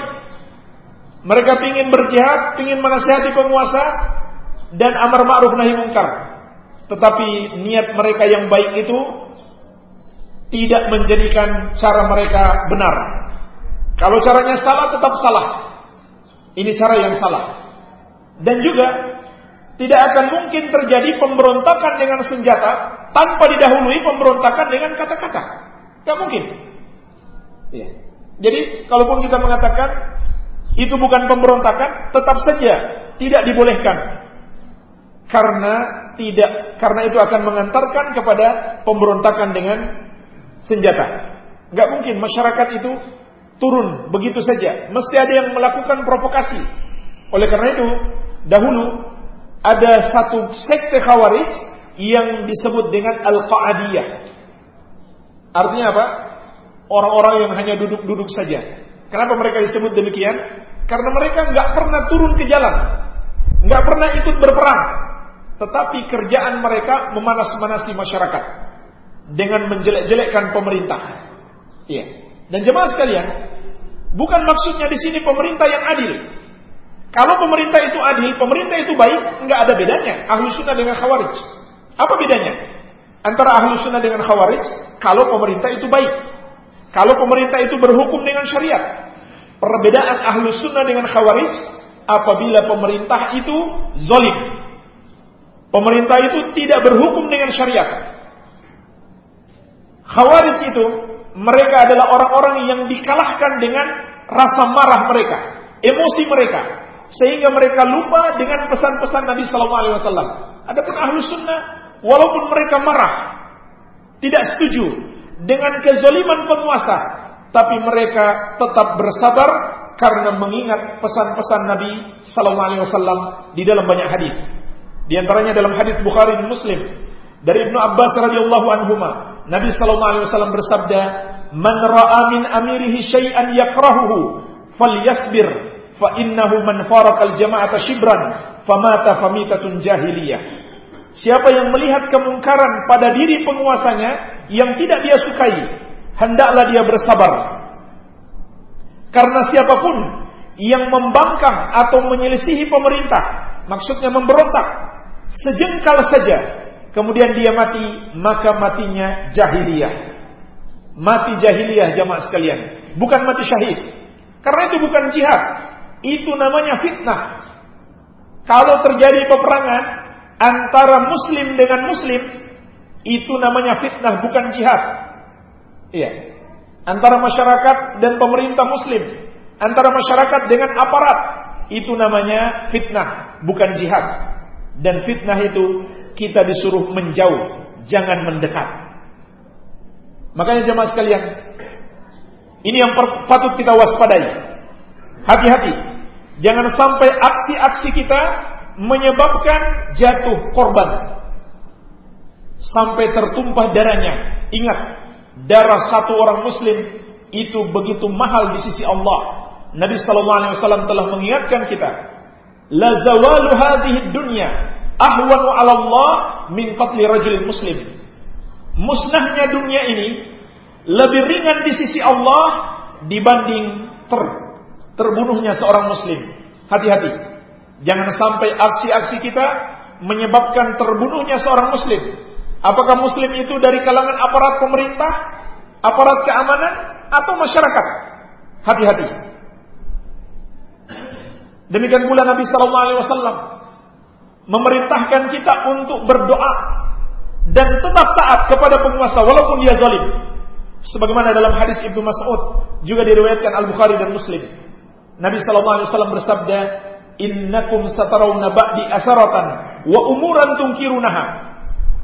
Mereka ingin berjihad, ingin menasihati penguasa dan amar ma'ruf nahi mungkar. Tetapi niat mereka yang baik itu tidak menjadikan cara mereka benar. Kalau caranya salah tetap salah. Ini cara yang salah. Dan juga tidak akan mungkin terjadi pemberontakan dengan senjata tanpa didahului pemberontakan dengan kata-kata. Tidak mungkin. Ya. Jadi kalaupun kita mengatakan itu bukan pemberontakan, tetap saja tidak dibolehkan. Karena tidak karena itu akan mengantarkan kepada pemberontakan dengan senjata. Gak mungkin masyarakat itu turun begitu saja. Mesti ada yang melakukan provokasi. Oleh karena itu, dahulu ada satu sekte khawarij yang disebut dengan Al-Qa'adiyah. Artinya apa? Orang-orang yang hanya duduk-duduk saja. Kenapa mereka disebut demikian? Karena mereka nggak pernah turun ke jalan, nggak pernah ikut berperang, tetapi kerjaan mereka memanas-manasi masyarakat dengan menjelek-jelekkan pemerintah. Iya. Dan jemaah sekalian, bukan maksudnya di sini pemerintah yang adil. Kalau pemerintah itu adil, pemerintah itu baik, nggak ada bedanya. Ahlu sunnah dengan khawarij. Apa bedanya? Antara ahlu sunnah dengan khawarij, kalau pemerintah itu baik. Kalau pemerintah itu berhukum dengan syariat. Perbedaan ahlu sunnah dengan khawarij, apabila pemerintah itu zolim. Pemerintah itu tidak berhukum dengan syariat. Khawarij itu mereka adalah orang-orang yang dikalahkan dengan rasa marah mereka, emosi mereka, sehingga mereka lupa dengan pesan-pesan Nabi Sallallahu Alaihi Wasallam. Adapun ahlu sunnah, walaupun mereka marah, tidak setuju dengan kezoliman penguasa, tapi mereka tetap bersabar karena mengingat pesan-pesan Nabi Sallallahu Alaihi Wasallam di dalam banyak hadis. Di antaranya dalam hadis Bukhari dan Muslim dari Ibnu Abbas radhiyallahu anhu Nabi Sallallahu Alaihi Wasallam bersabda, "Man ra'a min amirihi syai'an yakrahuhu, falyasbir, fa innahu man farakal jama'ata shibran, famata famitatun jahiliyah." Siapa yang melihat kemungkaran pada diri penguasanya yang tidak dia sukai, hendaklah dia bersabar. Karena siapa pun yang membangkang atau menyelisihi pemerintah, maksudnya memberontak, sejengkal saja, kemudian dia mati, maka matinya jahiliyah. Mati jahiliyah jamaah sekalian, bukan mati syahid. Karena itu bukan jihad, itu namanya fitnah. Kalau terjadi peperangan, antara muslim dengan muslim itu namanya fitnah bukan jihad. Iya. Antara masyarakat dan pemerintah muslim, antara masyarakat dengan aparat itu namanya fitnah bukan jihad. Dan fitnah itu kita disuruh menjauh, jangan mendekat. Makanya jemaah sekalian, ini yang patut kita waspadai. Hati-hati, jangan sampai aksi-aksi kita menyebabkan jatuh korban sampai tertumpah darahnya. Ingat, darah satu orang muslim itu begitu mahal di sisi Allah. Nabi sallallahu alaihi wasallam telah mengingatkan kita, la zawalu hadhihi dunya ahwanu 'ala Allah min qatli rajulin muslim. Musnahnya dunia ini lebih ringan di sisi Allah dibanding ter, terbunuhnya seorang muslim. Hati-hati. Jangan sampai aksi-aksi kita menyebabkan terbunuhnya seorang muslim. Apakah muslim itu dari kalangan aparat pemerintah, aparat keamanan, atau masyarakat? Hati-hati. Demikian pula Nabi Sallallahu Alaihi Wasallam memerintahkan kita untuk berdoa dan tetap taat kepada penguasa walaupun dia zalim. Sebagaimana dalam hadis Ibnu Mas'ud juga diriwayatkan Al Bukhari dan Muslim. Nabi Sallallahu Alaihi Wasallam bersabda, innakum satarawna ba'di asaratan wa umuran tungkirunaha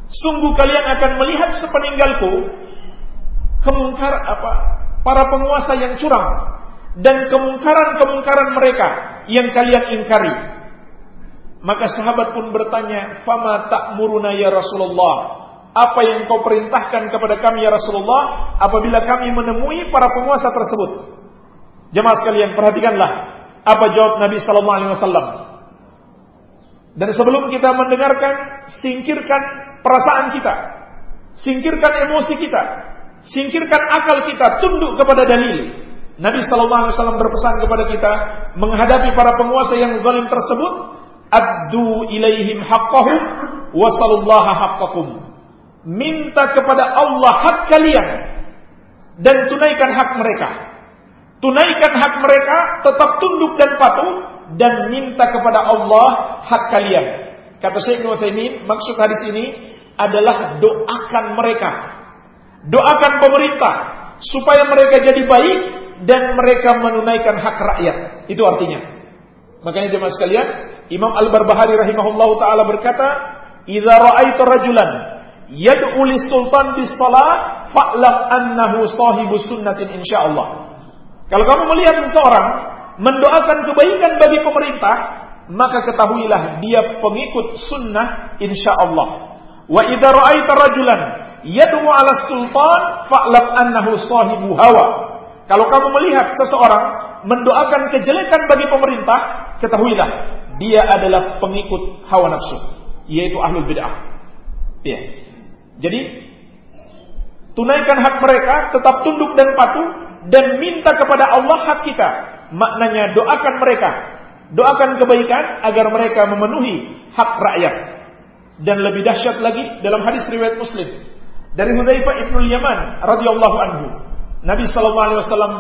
sungguh kalian akan melihat sepeninggalku kemungkar apa para penguasa yang curang dan kemungkaran-kemungkaran mereka yang kalian ingkari maka sahabat pun bertanya fama ta'muruna ya Rasulullah apa yang kau perintahkan kepada kami ya Rasulullah apabila kami menemui para penguasa tersebut jemaah sekalian perhatikanlah apa jawab Nabi Sallallahu Alaihi Wasallam? Dan sebelum kita mendengarkan, singkirkan perasaan kita, singkirkan emosi kita, singkirkan akal kita, tunduk kepada dalil. Nabi Sallallahu Alaihi Wasallam berpesan kepada kita menghadapi para penguasa yang zalim tersebut, addu ilaihim haqqahum wasallallaha haqqakum. Minta kepada Allah hak kalian dan tunaikan hak mereka. Tunaikan hak mereka, tetap tunduk dan patuh dan minta kepada Allah hak kalian. Kata Syekh Nuthaimin, maksud hadis ini adalah doakan mereka. Doakan pemerintah supaya mereka jadi baik dan mereka menunaikan hak rakyat. Itu artinya. Makanya jemaah sekalian, Imam Al-Barbahari rahimahullahu taala berkata, "Idza ra'aita rajulan yad'u lis-sultan bis-shalah fa'lam annahu sahibu sunnatin insyaallah." Kalau kamu melihat seseorang mendoakan kebaikan bagi pemerintah, maka ketahuilah dia pengikut sunnah insya Allah. Wa idza ra'aita rajulan yad'u 'ala sultan fa'lam annahu sahibu hawa. Kalau kamu melihat seseorang mendoakan kejelekan bagi pemerintah, ketahuilah dia adalah pengikut hawa nafsu, yaitu ahlul bid'ah. Ya. Jadi tunaikan hak mereka, tetap tunduk dan patuh dan minta kepada Allah hak kita. Maknanya doakan mereka, doakan kebaikan agar mereka memenuhi hak rakyat. Dan lebih dahsyat lagi dalam hadis riwayat Muslim dari Hudzaifah ibnu Yaman radhiyallahu anhu. Nabi sallallahu alaihi wasallam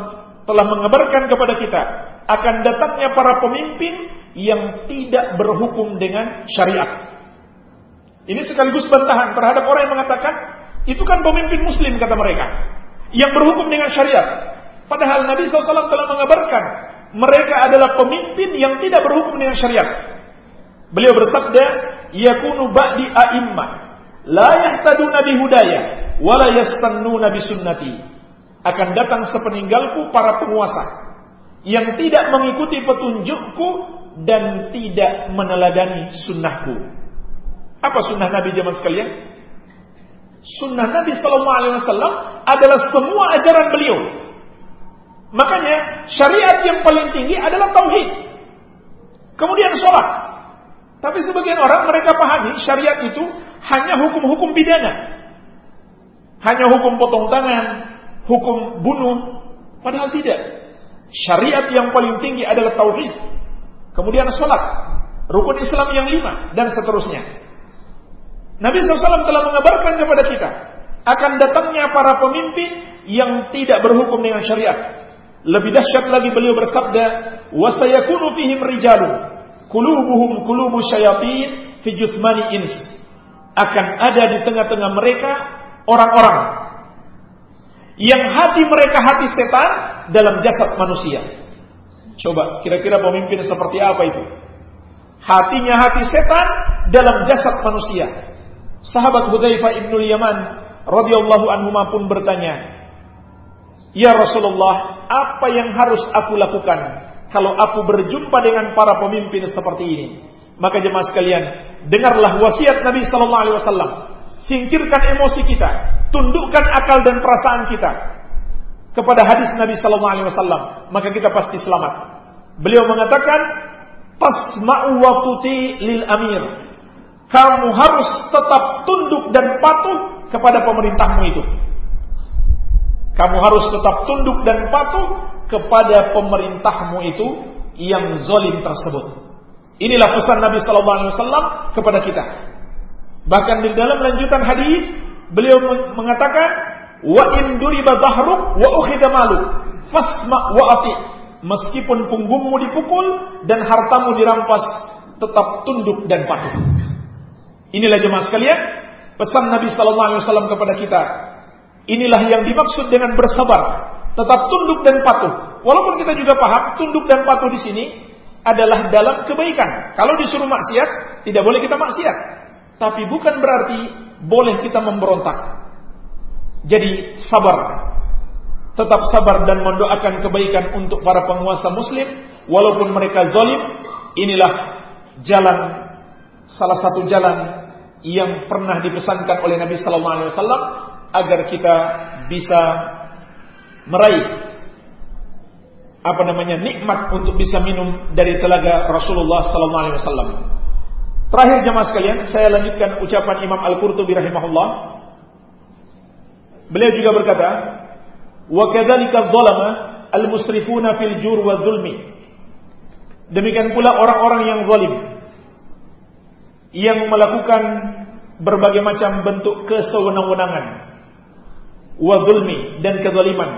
telah mengabarkan kepada kita akan datangnya para pemimpin yang tidak berhukum dengan syariat. Ini sekaligus bantahan terhadap orang yang mengatakan itu kan pemimpin muslim kata mereka yang berhukum dengan syariat. Padahal Nabi SAW telah mengabarkan mereka adalah pemimpin yang tidak berhukum dengan syariat. Beliau bersabda, "Yakunu ba'di a'immah la yahtaduna hudaya wala yastannuna bisunnati. Akan datang sepeninggalku para penguasa yang tidak mengikuti petunjukku dan tidak meneladani sunnahku. Apa sunnah Nabi zaman sekalian? Sunnah Nabi Sallallahu Alaihi Wasallam adalah semua ajaran beliau. Makanya syariat yang paling tinggi adalah tauhid. Kemudian sholat. Tapi sebagian orang mereka pahami syariat itu hanya hukum-hukum pidana. Hanya hukum potong tangan, hukum bunuh. Padahal tidak. Syariat yang paling tinggi adalah tauhid. Kemudian sholat. Rukun Islam yang lima. Dan seterusnya. Nabi SAW telah mengabarkan kepada kita. Akan datangnya para pemimpin yang tidak berhukum dengan syariat. Lebih dahsyat lagi beliau bersabda, "Wasayakunu fihim rijalu kulubuhum kulubu syayatin fi jusmani ins." Akan ada di tengah-tengah mereka orang-orang yang hati mereka hati setan dalam jasad manusia. Coba kira-kira pemimpin seperti apa itu? Hatinya hati setan dalam jasad manusia. Sahabat Hudzaifah ibnu Yaman radhiyallahu anhu pun bertanya, "Ya Rasulullah, apa yang harus aku lakukan kalau aku berjumpa dengan para pemimpin seperti ini?" Maka jemaah sekalian, dengarlah wasiat Nabi sallallahu alaihi wasallam Singkirkan emosi kita, tundukkan akal dan perasaan kita kepada hadis Nabi sallallahu alaihi wasallam, maka kita pasti selamat. Beliau mengatakan, "Tasma'u wa lil amir." Kamu harus tetap tunduk dan patuh kepada pemerintahmu itu. Kamu harus tetap tunduk dan patuh kepada pemerintahmu itu yang zolim tersebut. Inilah pesan Nabi Sallallahu Alaihi Wasallam kepada kita. Bahkan di dalam lanjutan hadis beliau mengatakan wa in duriba dhahruk wa ukhidha malu fasma wa ati meskipun punggungmu dipukul dan hartamu dirampas tetap tunduk dan patuh. Inilah jemaah sekalian pesan Nabi sallallahu alaihi wasallam kepada kita. Inilah yang dimaksud dengan bersabar, tetap tunduk dan patuh. Walaupun kita juga paham tunduk dan patuh di sini adalah dalam kebaikan. Kalau disuruh maksiat, tidak boleh kita maksiat. Tapi bukan berarti boleh kita memberontak. Jadi sabar. Tetap sabar dan mendoakan kebaikan untuk para penguasa muslim. Walaupun mereka zalim. Inilah jalan, salah satu jalan yang pernah dipesankan oleh Nabi Sallallahu Alaihi Wasallam agar kita bisa meraih apa namanya nikmat untuk bisa minum dari telaga Rasulullah Sallallahu Alaihi Wasallam. Terakhir jemaah sekalian, saya lanjutkan ucapan Imam Al-Qurtubi rahimahullah. Beliau juga berkata, "Wa kadzalika dzalama al-musrifuna fil jur wa dzulmi." Demikian pula orang-orang yang zalim yang melakukan berbagai macam bentuk kesewenang-wenangan, wa dan kezaliman,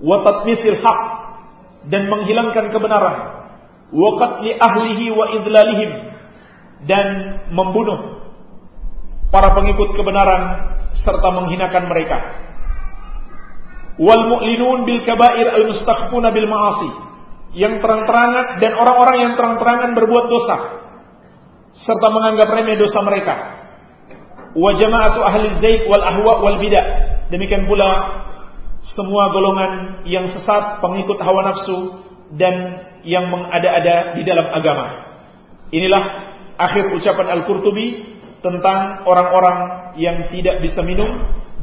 wa tatmisil haq dan menghilangkan kebenaran, wa qatli ahlihi wa idlalihim dan membunuh para pengikut kebenaran serta menghinakan mereka. Wal mu'linun bil kabair al mustakhfuna bil ma'asi yang terang-terangan dan orang-orang yang terang-terangan berbuat dosa serta menganggap remeh dosa mereka. Wa jama'atu ahli zaik wal ahwa wal bidah. Demikian pula semua golongan yang sesat, pengikut hawa nafsu dan yang mengada-ada di dalam agama. Inilah akhir ucapan Al-Qurtubi tentang orang-orang yang tidak bisa minum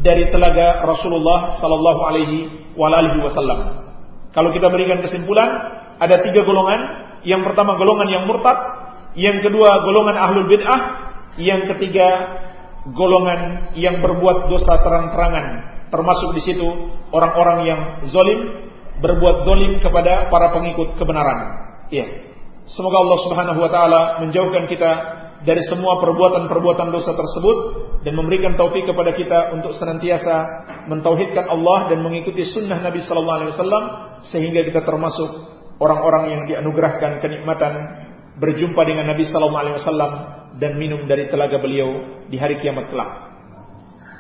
dari telaga Rasulullah sallallahu alaihi wasallam. Kalau kita berikan kesimpulan, ada tiga golongan. Yang pertama golongan yang murtad, yang kedua golongan ahlul bid'ah, yang ketiga golongan yang berbuat dosa terang-terangan. Termasuk di situ orang-orang yang zolim berbuat zolim kepada para pengikut kebenaran. Iya. Semoga Allah Subhanahu wa taala menjauhkan kita dari semua perbuatan-perbuatan dosa tersebut dan memberikan taufik kepada kita untuk senantiasa mentauhidkan Allah dan mengikuti sunnah Nabi sallallahu alaihi wasallam sehingga kita termasuk orang-orang yang dianugerahkan kenikmatan berjumpa dengan Nabi sallallahu alaihi wasallam dan minum dari telaga beliau di hari kiamat kelak.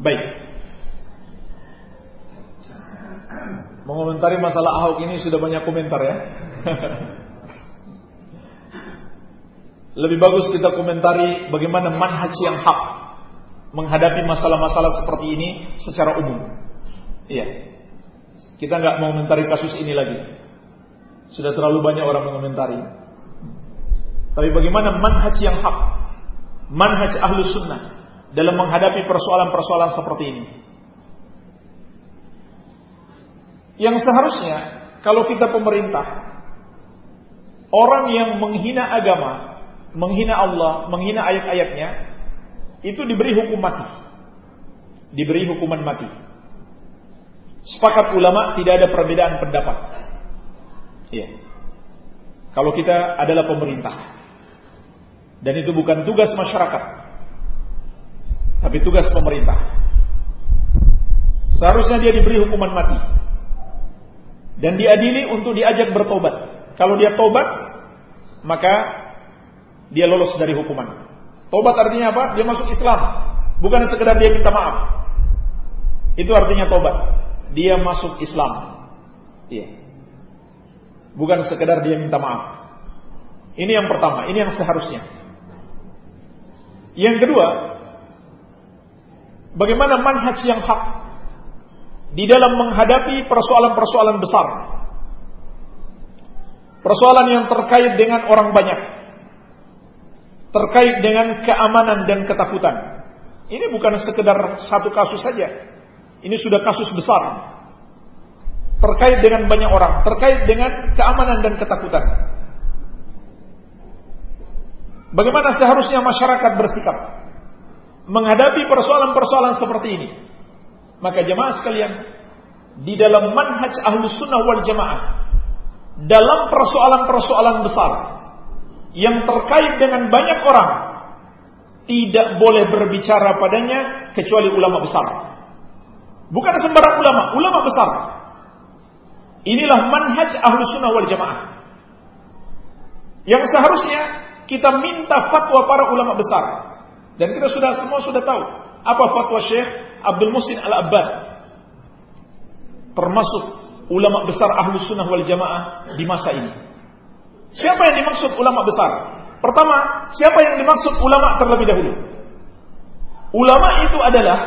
Baik. Mengomentari masalah Ahok ini sudah banyak komentar ya. Lebih bagus kita komentari bagaimana manhaj yang hak menghadapi masalah-masalah seperti ini secara umum. Iya. Kita nggak mau komentari kasus ini lagi. Sudah terlalu banyak orang mengomentari. Tapi bagaimana manhaj yang hak, manhaj ahlu sunnah dalam menghadapi persoalan-persoalan seperti ini. Yang seharusnya kalau kita pemerintah, orang yang menghina agama, menghina Allah, menghina ayat-ayatnya, itu diberi hukum mati. Diberi hukuman mati. Sepakat ulama tidak ada perbedaan pendapat. Iya. Kalau kita adalah pemerintah. Dan itu bukan tugas masyarakat tapi tugas pemerintah. Seharusnya dia diberi hukuman mati. Dan diadili untuk diajak bertobat. Kalau dia tobat, maka dia lolos dari hukuman. Tobat artinya apa? Dia masuk Islam. Bukan sekedar dia minta maaf. Itu artinya tobat. Dia masuk Islam. Iya. Bukan sekedar dia minta maaf. Ini yang pertama, ini yang seharusnya. Yang kedua, bagaimana manhaj yang hak di dalam menghadapi persoalan-persoalan besar. Persoalan yang terkait dengan orang banyak. Terkait dengan keamanan dan ketakutan. Ini bukan sekedar satu kasus saja. Ini sudah kasus besar. Terkait dengan banyak orang, terkait dengan keamanan dan ketakutan. Bagaimana seharusnya masyarakat bersikap? menghadapi persoalan-persoalan seperti ini. Maka jemaah sekalian, di dalam manhaj ahlus sunnah wal jamaah, dalam persoalan-persoalan besar, yang terkait dengan banyak orang, tidak boleh berbicara padanya kecuali ulama besar. Bukan sembarang ulama, ulama besar. Inilah manhaj ahlus sunnah wal jamaah. Yang seharusnya kita minta fatwa para ulama besar dan kita sudah semua sudah tahu apa fatwa Syekh Abdul Musin Al-Abbad. Termasuk ulama besar Ahlus Sunnah wal Jamaah di masa ini. Siapa yang dimaksud ulama besar? Pertama, siapa yang dimaksud ulama terlebih dahulu? Ulama itu adalah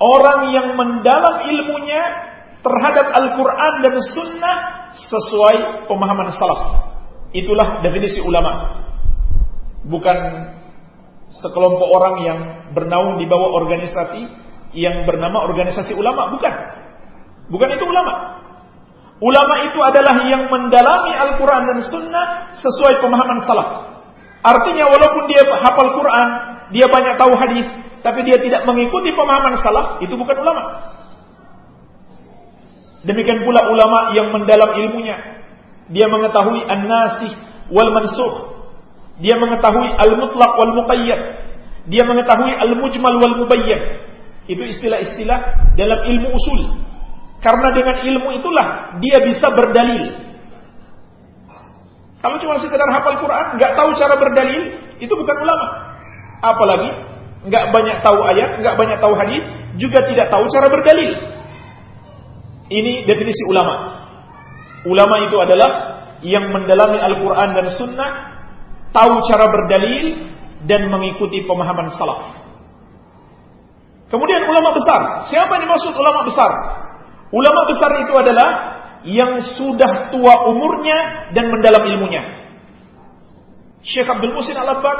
orang yang mendalam ilmunya terhadap Al-Quran dan Sunnah sesuai pemahaman salaf. Itulah definisi ulama. Bukan sekelompok orang yang bernaung di bawah organisasi yang bernama organisasi ulama, bukan. Bukan itu ulama. Ulama itu adalah yang mendalami Al-Quran dan Sunnah sesuai pemahaman salaf. Artinya walaupun dia hafal Quran, dia banyak tahu hadis, tapi dia tidak mengikuti pemahaman salaf, itu bukan ulama. Demikian pula ulama yang mendalam ilmunya. Dia mengetahui an-nasih wal mansukh dia mengetahui al-mutlaq wal muqayyad. Dia mengetahui al-mujmal wal mubayyan. Itu istilah-istilah dalam ilmu usul. Karena dengan ilmu itulah dia bisa berdalil. Kalau cuma sekedar hafal Quran, nggak tahu cara berdalil, itu bukan ulama. Apalagi nggak banyak tahu ayat, nggak banyak tahu hadis, juga tidak tahu cara berdalil. Ini definisi ulama. Ulama itu adalah yang mendalami Al-Quran dan Sunnah tahu cara berdalil dan mengikuti pemahaman salaf. Kemudian ulama besar. Siapa yang dimaksud ulama besar? Ulama besar itu adalah yang sudah tua umurnya dan mendalam ilmunya. Syekh Abdul Musin Al-Abbad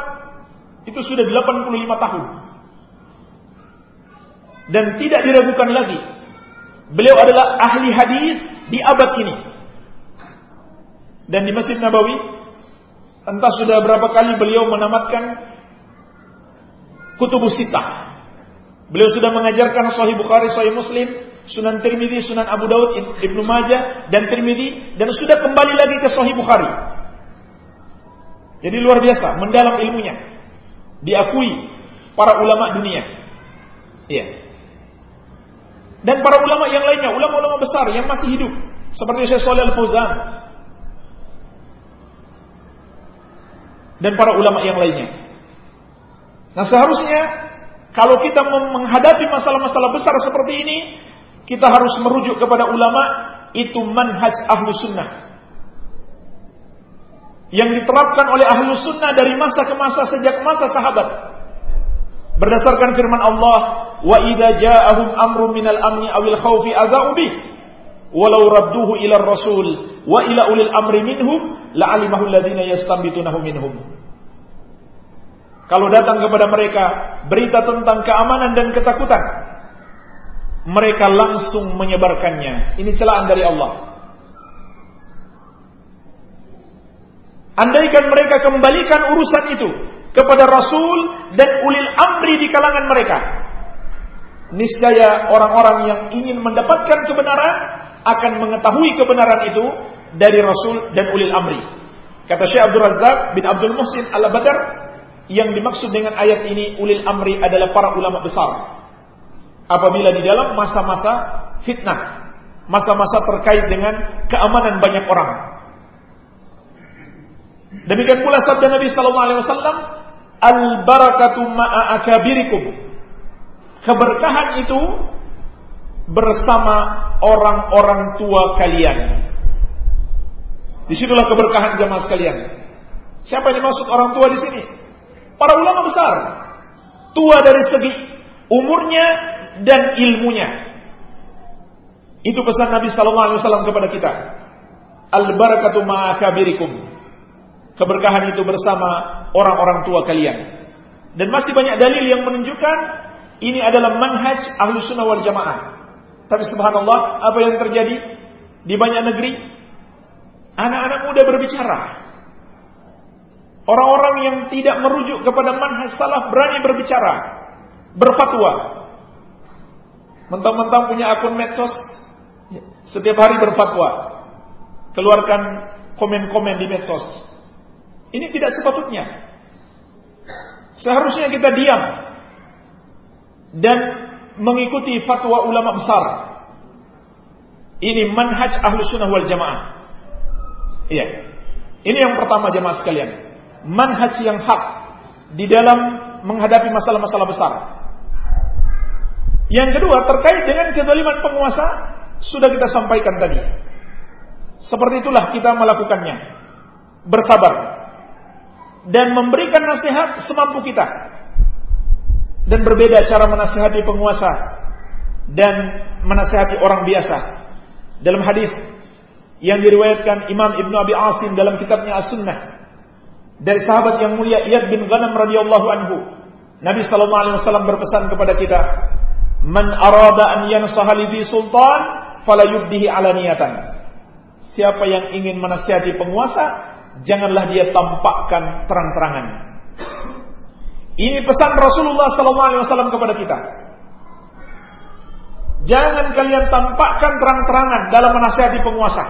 itu sudah 85 tahun. Dan tidak diragukan lagi. Beliau adalah ahli hadis di abad ini. Dan di Masjid Nabawi Entah sudah berapa kali beliau menamatkan kutubus sitah. Beliau sudah mengajarkan Sahih Bukhari, Sahih Muslim, Sunan Tirmidzi, Sunan Abu Daud, Ibnu Majah dan Tirmidzi dan sudah kembali lagi ke Sahih Bukhari. Jadi luar biasa, mendalam ilmunya. Diakui para ulama dunia. Iya. Dan para ulama yang lainnya, ulama-ulama besar yang masih hidup, Seperti Syekh Shalih Al-Fauzan dan para ulama yang lainnya. Nah, seharusnya kalau kita menghadapi masalah-masalah besar seperti ini, kita harus merujuk kepada ulama itu manhaj ahlu sunnah. Yang diterapkan oleh ahlu sunnah dari masa ke masa sejak masa sahabat. Berdasarkan firman Allah wa idza ja'ahum amrun minal amni awil bih walau radduhu ila rasul wa ila ulil amri minhum la'alimahu alladhina yastanbitunahu minhum kalau datang kepada mereka berita tentang keamanan dan ketakutan mereka langsung menyebarkannya. Ini celaan dari Allah. Andaikan mereka kembalikan urusan itu kepada Rasul dan ulil amri di kalangan mereka. Niscaya orang-orang yang ingin mendapatkan kebenaran akan mengetahui kebenaran itu dari Rasul dan ulil amri. Kata Syekh Abdul Razak bin Abdul Muhsin Al-Badar, yang dimaksud dengan ayat ini ulil amri adalah para ulama besar apabila di dalam masa-masa fitnah, masa-masa terkait dengan keamanan banyak orang. Demikian pula sabda Nabi sallallahu alaihi wasallam, "Al barakatu ma'a akabirikum." Keberkahan itu bersama orang-orang tua kalian. Di situlah keberkahan jamaah sekalian. Siapa yang dimaksud orang tua di sini? Para ulama besar. Tua dari segi umurnya dan ilmunya. Itu pesan Nabi sallallahu alaihi wasallam kepada kita. Al barakatu ma'akabirikum. Keberkahan itu bersama orang-orang tua kalian. Dan masih banyak dalil yang menunjukkan ini adalah manhaj ahlu sunnah wal jamaah. Tapi subhanallah, apa yang terjadi di banyak negeri? Anak-anak muda berbicara. Orang-orang yang tidak merujuk kepada manhaj salaf berani berbicara, berfatwa, Mentang-mentang punya akun medsos, setiap hari berfatwa, keluarkan komen-komen di medsos. Ini tidak sepatutnya. Seharusnya kita diam dan mengikuti fatwa ulama besar. Ini manhaj ahlu sunnah wal jamaah. Iya. Ini yang pertama jamaah sekalian. Manhaj yang hak di dalam menghadapi masalah-masalah besar. Yang kedua terkait dengan kezaliman penguasa sudah kita sampaikan tadi. Seperti itulah kita melakukannya. Bersabar dan memberikan nasihat semampu kita. Dan berbeda cara menasihati penguasa dan menasihati orang biasa. Dalam hadis yang diriwayatkan Imam Ibn Abi Asim dalam kitabnya As-Sunnah dari sahabat yang mulia Iyad bin Ghanam radhiyallahu anhu. Nabi sallallahu alaihi wasallam berpesan kepada kita, Man arada an yansaha li sultan fala yubdihi alaniyatan. Siapa yang ingin menasihati penguasa, janganlah dia tampakkan terang-terangan. Ini pesan Rasulullah SAW kepada kita. Jangan kalian tampakkan terang-terangan dalam menasihati penguasa.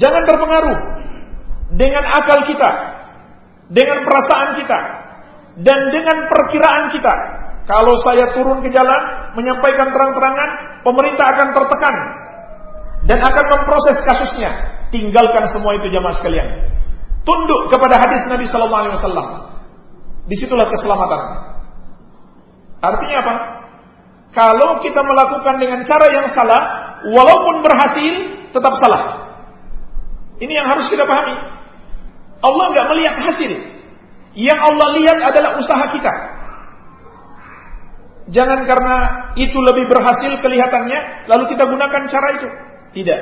Jangan terpengaruh dengan akal kita, dengan perasaan kita, dan dengan perkiraan kita. Kalau saya turun ke jalan menyampaikan terang-terangan, pemerintah akan tertekan dan akan memproses kasusnya. Tinggalkan semua itu jamaah sekalian. Tunduk kepada hadis Nabi Sallallahu Alaihi Wasallam. Di situlah keselamatan. Artinya apa? Kalau kita melakukan dengan cara yang salah, walaupun berhasil, tetap salah. Ini yang harus kita pahami. Allah nggak melihat hasil. Yang Allah lihat adalah usaha kita. Jangan karena itu lebih berhasil kelihatannya, lalu kita gunakan cara itu. Tidak.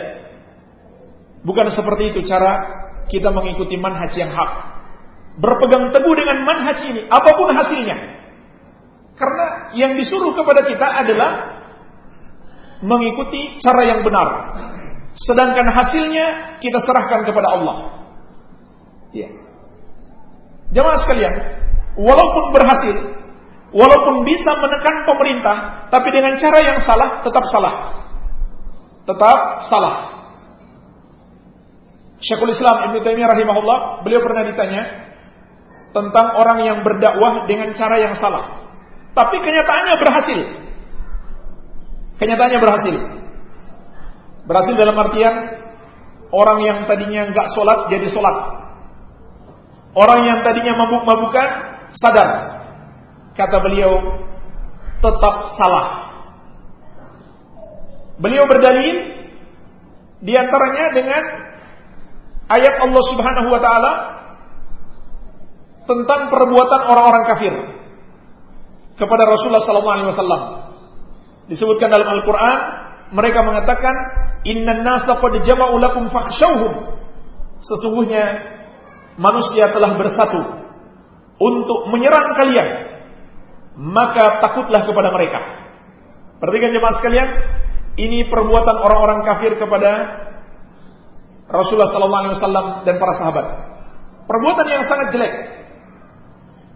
Bukan seperti itu cara kita mengikuti manhaj yang hak. Berpegang teguh dengan manhaj ini, apa pun hasilnya. Karena yang disuruh kepada kita adalah mengikuti cara yang benar. Sedangkan hasilnya kita serahkan kepada Allah. Ya. Jamaah sekalian, walaupun berhasil, Walaupun bisa menekan pemerintah, tapi dengan cara yang salah, tetap salah. Tetap salah. Syekhul Islam Ibn Taimiyah rahimahullah, beliau pernah ditanya tentang orang yang berdakwah dengan cara yang salah. Tapi kenyataannya berhasil. Kenyataannya berhasil. Berhasil dalam artian orang yang tadinya nggak sholat jadi sholat. Orang yang tadinya mabuk-mabukan sadar. Kata beliau tetap salah. Beliau berdalil di antaranya dengan ayat Allah Subhanahu wa taala tentang perbuatan orang-orang kafir kepada Rasulullah wasallam. Disebutkan dalam Al-Qur'an, mereka mengatakan, "Innan nasa qad jama'u lakum fakhshawhum." Sesungguhnya manusia telah bersatu untuk menyerang kalian, maka takutlah kepada mereka. Perhatikan jemaah sekalian, ini perbuatan orang-orang kafir kepada Rasulullah wasallam dan para sahabat. Perbuatan yang sangat jelek.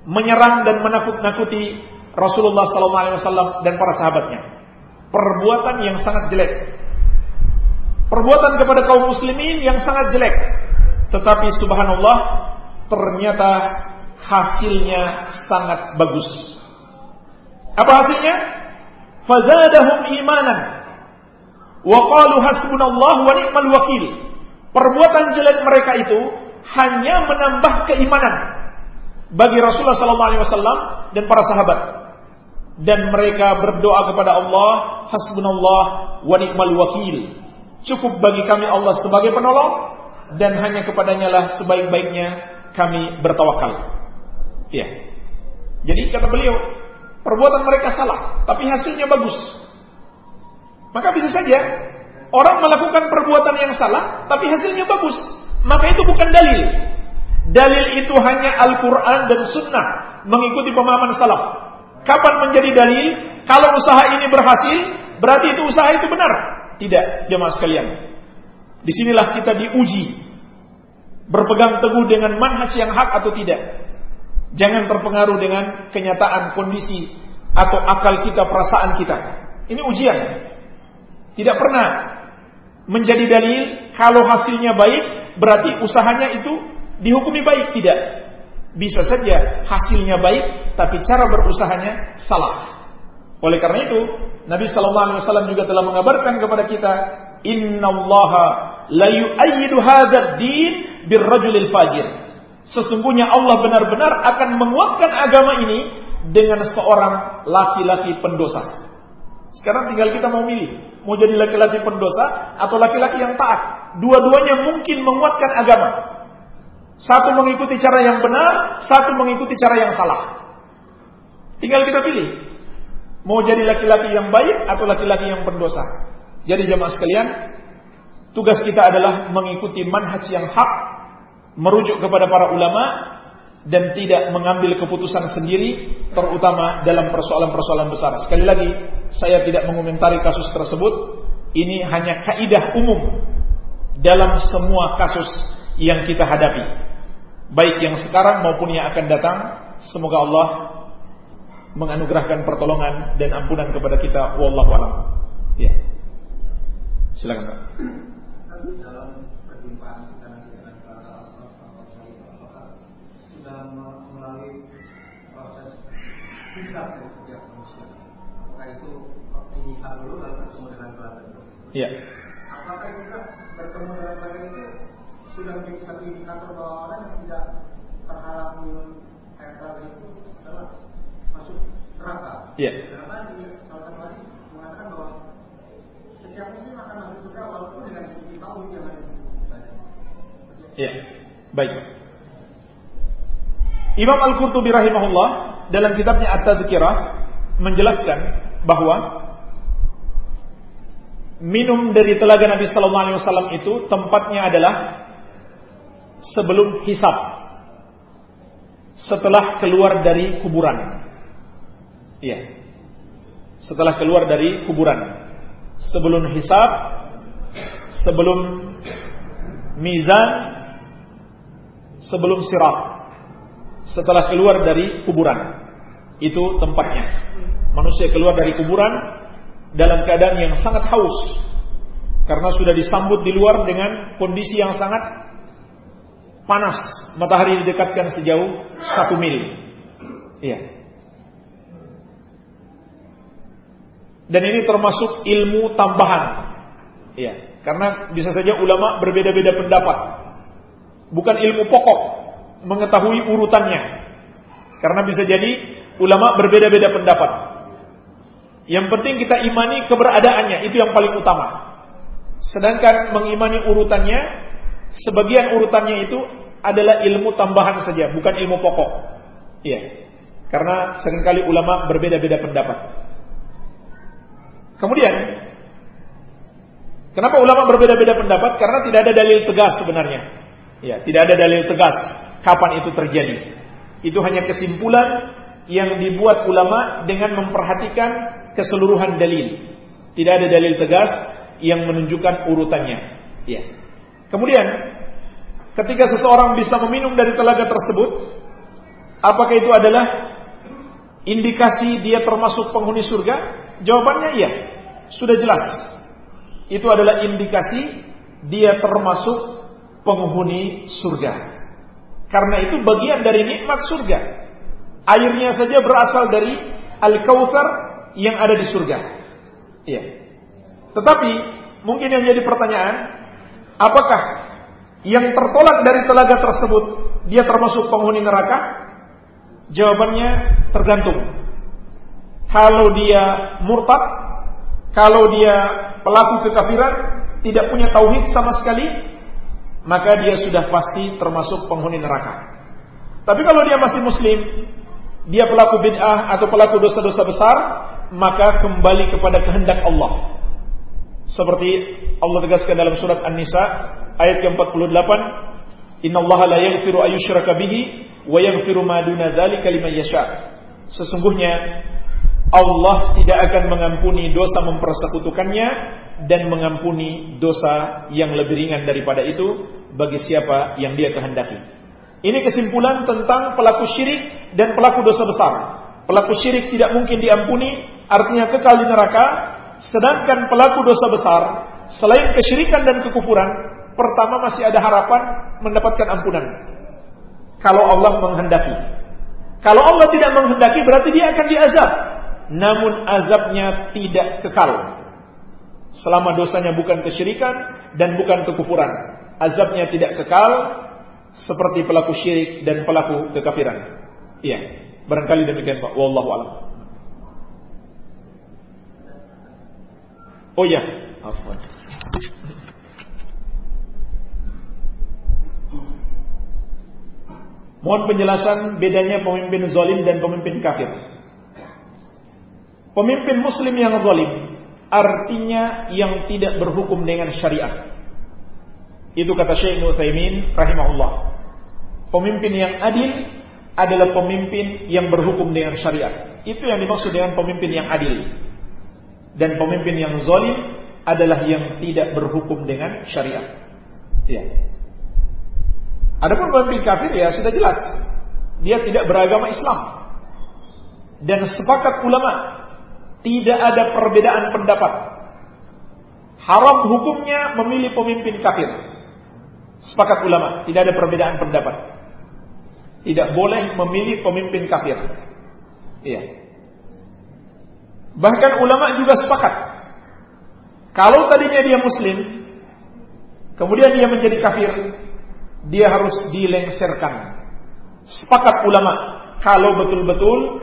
Menyerang dan menakut-nakuti Rasulullah wasallam dan para sahabatnya. Perbuatan yang sangat jelek. Perbuatan kepada kaum muslimin yang sangat jelek. Tetapi subhanallah ternyata hasilnya sangat bagus. Apa hasilnya? Fazadahum imanan wa qalu hasbunallah wa ni'mal wakil. Perbuatan jelek mereka itu hanya menambah keimanan bagi Rasulullah sallallahu alaihi wasallam dan para sahabat. Dan mereka berdoa kepada Allah, hasbunallah wa ni'mal wakil. Cukup bagi kami Allah sebagai penolong dan hanya kepadanya lah sebaik-baiknya kami bertawakal. Ya. Jadi kata beliau, perbuatan mereka salah, tapi hasilnya bagus. Maka bisa saja Orang melakukan perbuatan yang salah, tapi hasilnya bagus. Maka itu bukan dalil. Dalil itu hanya Al-Quran dan Sunnah. Mengikuti pemahaman salaf. Kapan menjadi dalil? Kalau usaha ini berhasil, berarti itu usaha itu benar. Tidak, jemaah sekalian. Di sinilah kita diuji. Berpegang teguh dengan manhaj yang hak atau tidak. Jangan terpengaruh dengan kenyataan, kondisi, atau akal kita, perasaan kita. Ini ujian. Tidak pernah menjadi dalil kalau hasilnya baik berarti usahanya itu dihukumi baik? Tidak. Bisa saja hasilnya baik tapi cara berusahanya salah. Oleh karena itu Nabi Shallallahu Alaihi Wasallam juga telah mengabarkan kepada kita Inna Allah la yu'ayyidu hadzal din birrajulil fajir. Sesungguhnya Allah benar-benar akan menguatkan agama ini dengan seorang laki-laki pendosa. Sekarang tinggal kita mau milih Mau jadi laki-laki pendosa atau laki-laki yang taat. Dua-duanya mungkin menguatkan agama. Satu mengikuti cara yang benar, satu mengikuti cara yang salah. Tinggal kita pilih. Mau jadi laki-laki yang baik atau laki-laki yang pendosa. Jadi jemaah sekalian, tugas kita adalah mengikuti manhaj yang hak, merujuk kepada para ulama, dan tidak mengambil keputusan sendiri terutama dalam persoalan-persoalan besar. Sekali lagi, saya tidak mengomentari kasus tersebut. Ini hanya kaidah umum dalam semua kasus yang kita hadapi. Baik yang sekarang maupun yang akan datang, semoga Allah menganugerahkan pertolongan dan ampunan kepada kita wallahu alam. Ya. Silakan Pak. manusia. Apakah lalu bertemu dengan itu sudah menjadi satu indikator bahwa orang yang tidak terhalang minum air teladan itu adalah masuk neraka? Iya. Karena di salah satu hadis mengatakan bahwa setiap muslim akan masuk surga walaupun dengan sedikit tahu yang ada di Iya. Baik. Imam Al-Qurtubi rahimahullah dalam kitabnya At-Tadhkirah menjelaskan bahwa minum dari telaga Nabi sallallahu alaihi wasallam itu tempatnya adalah sebelum hisab. Setelah keluar dari kuburan. Iya. Setelah keluar dari kuburan. Sebelum hisab, sebelum mizan, sebelum sirat. Setelah keluar dari kuburan itu tempatnya. Manusia keluar dari kuburan dalam keadaan yang sangat haus karena sudah disambut di luar dengan kondisi yang sangat panas. Matahari didekatkan sejauh satu mil. Iya. Dan ini termasuk ilmu tambahan. Iya. Karena bisa saja ulama berbeda-beda pendapat. Bukan ilmu pokok mengetahui urutannya. Karena bisa jadi ulama berbeda-beda pendapat. Yang penting kita imani keberadaannya, itu yang paling utama. Sedangkan mengimani urutannya, sebagian urutannya itu adalah ilmu tambahan saja, bukan ilmu pokok. Iya. Karena sering kali ulama berbeda-beda pendapat. Kemudian Kenapa ulama berbeda-beda pendapat? Karena tidak ada dalil tegas sebenarnya. Ya, tidak ada dalil tegas kapan itu terjadi. Itu hanya kesimpulan yang dibuat ulama dengan memperhatikan keseluruhan dalil. Tidak ada dalil tegas yang menunjukkan urutannya. Ya. Kemudian, ketika seseorang bisa meminum dari telaga tersebut, apakah itu adalah indikasi dia termasuk penghuni surga? Jawabannya iya, sudah jelas itu adalah indikasi dia termasuk penghuni surga. Karena itu bagian dari nikmat surga. Airnya saja berasal dari Al-Kautsar yang ada di surga. Iya. Tetapi mungkin yang jadi pertanyaan, apakah yang tertolak dari telaga tersebut dia termasuk penghuni neraka? Jawabannya tergantung. Kalau dia murtad, kalau dia pelaku kekafiran, tidak punya tauhid sama sekali, maka dia sudah pasti termasuk penghuni neraka. Tapi kalau dia masih muslim, dia pelaku bid'ah atau pelaku dosa-dosa besar, maka kembali kepada kehendak Allah. Seperti Allah tegaskan dalam surat An-Nisa ayat ke-48, "Inna Allah la yaghfiru ayyushraka bihi wa yaghfiru ma duna dzalika liman yasha." Sesungguhnya Allah tidak akan mengampuni dosa mempersekutukannya dan mengampuni dosa yang lebih ringan daripada itu bagi siapa yang dia kehendaki. Ini kesimpulan tentang pelaku syirik dan pelaku dosa besar. Pelaku syirik tidak mungkin diampuni, artinya kekal di neraka, sedangkan pelaku dosa besar selain kesyirikan dan kekufuran, pertama masih ada harapan mendapatkan ampunan. Kalau Allah menghendaki. Kalau Allah tidak menghendaki berarti dia akan diazab namun azabnya tidak kekal. Selama dosanya bukan kesyirikan dan bukan kekufuran. Azabnya tidak kekal seperti pelaku syirik dan pelaku kekafiran. Iya, barangkali demikian Pak. Wallahu a'lam. Oh ya, afwan. Mohon penjelasan bedanya pemimpin zalim dan pemimpin kafir. Pemimpin muslim yang zalim artinya yang tidak berhukum dengan syariat. Itu kata Syekh Nutsaimin rahimahullah. Pemimpin yang adil adalah pemimpin yang berhukum dengan syariat. Itu yang dimaksud dengan pemimpin yang adil. Dan pemimpin yang zalim adalah yang tidak berhukum dengan syariat. Ya. Adapun pemimpin kafir ya sudah jelas. Dia tidak beragama Islam. Dan sepakat ulama tidak ada perbedaan pendapat. Haram hukumnya memilih pemimpin kafir. Sepakat ulama, tidak ada perbedaan pendapat. Tidak boleh memilih pemimpin kafir. Iya. Bahkan ulama juga sepakat. Kalau tadinya dia muslim, kemudian dia menjadi kafir, dia harus dilengserkan. Sepakat ulama, kalau betul-betul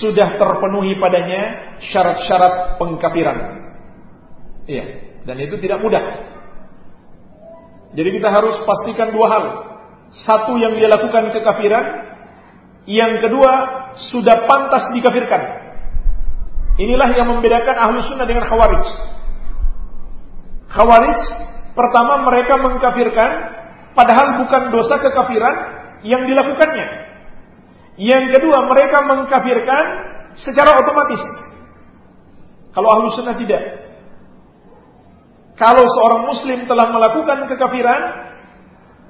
sudah terpenuhi padanya syarat-syarat pengkafiran. Iya, dan itu tidak mudah. Jadi kita harus pastikan dua hal. Satu yang dia lakukan kekafiran, yang kedua sudah pantas dikafirkan. Inilah yang membedakan ahlu sunnah dengan khawarij. Khawarij pertama mereka mengkafirkan padahal bukan dosa kekafiran yang dilakukannya. Yang kedua, mereka mengkafirkan secara otomatis. Kalau ahlu sunnah tidak. Kalau seorang muslim telah melakukan kekafiran,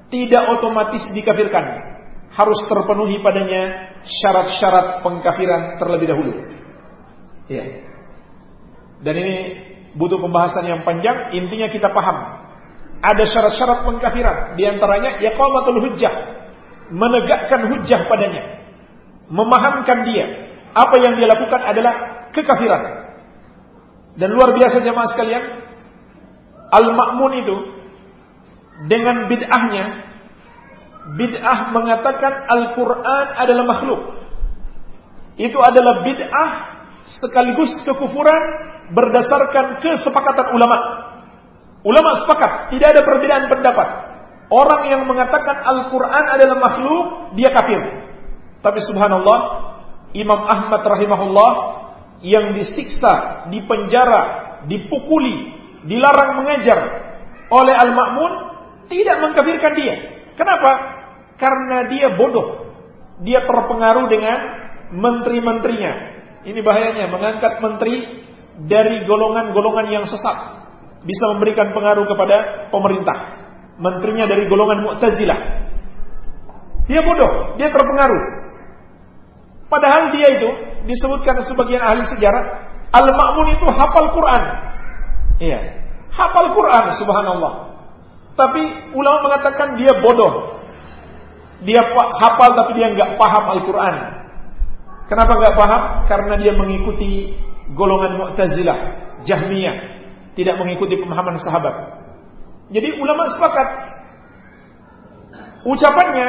tidak otomatis dikafirkan. Harus terpenuhi padanya syarat-syarat pengkafiran terlebih dahulu. Ya. Dan ini butuh pembahasan yang panjang, intinya kita paham. Ada syarat-syarat pengkafiran, di antaranya yaqamatul hujjah, menegakkan hujjah padanya memahamkan dia apa yang dia lakukan adalah kekafiran. Dan luar biasa jemaah sekalian, Al-Ma'mun itu dengan bid'ahnya bid'ah mengatakan Al-Qur'an adalah makhluk. Itu adalah bid'ah sekaligus kekufuran berdasarkan kesepakatan ulama. Ulama sepakat, tidak ada perbedaan pendapat. Orang yang mengatakan Al-Quran adalah makhluk, dia kafir. Tapi subhanallah, Imam Ahmad rahimahullah yang disiksa, dipenjara, dipukuli, dilarang mengajar oleh Al-Ma'mun, tidak mengkafirkan dia. Kenapa? Karena dia bodoh. Dia terpengaruh dengan menteri-menterinya. Ini bahayanya, mengangkat menteri dari golongan-golongan yang sesat. Bisa memberikan pengaruh kepada pemerintah menterinya dari golongan Mu'tazilah. Dia bodoh, dia terpengaruh. Padahal dia itu disebutkan sebagian ahli sejarah, Al-Ma'mun itu hafal Quran. Iya, hafal Quran subhanallah. Tapi ulama mengatakan dia bodoh. Dia hafal tapi dia nggak paham Al-Quran. Kenapa nggak paham? Karena dia mengikuti golongan Mu'tazilah, Jahmiyah, tidak mengikuti pemahaman sahabat. Jadi ulama sepakat ucapannya,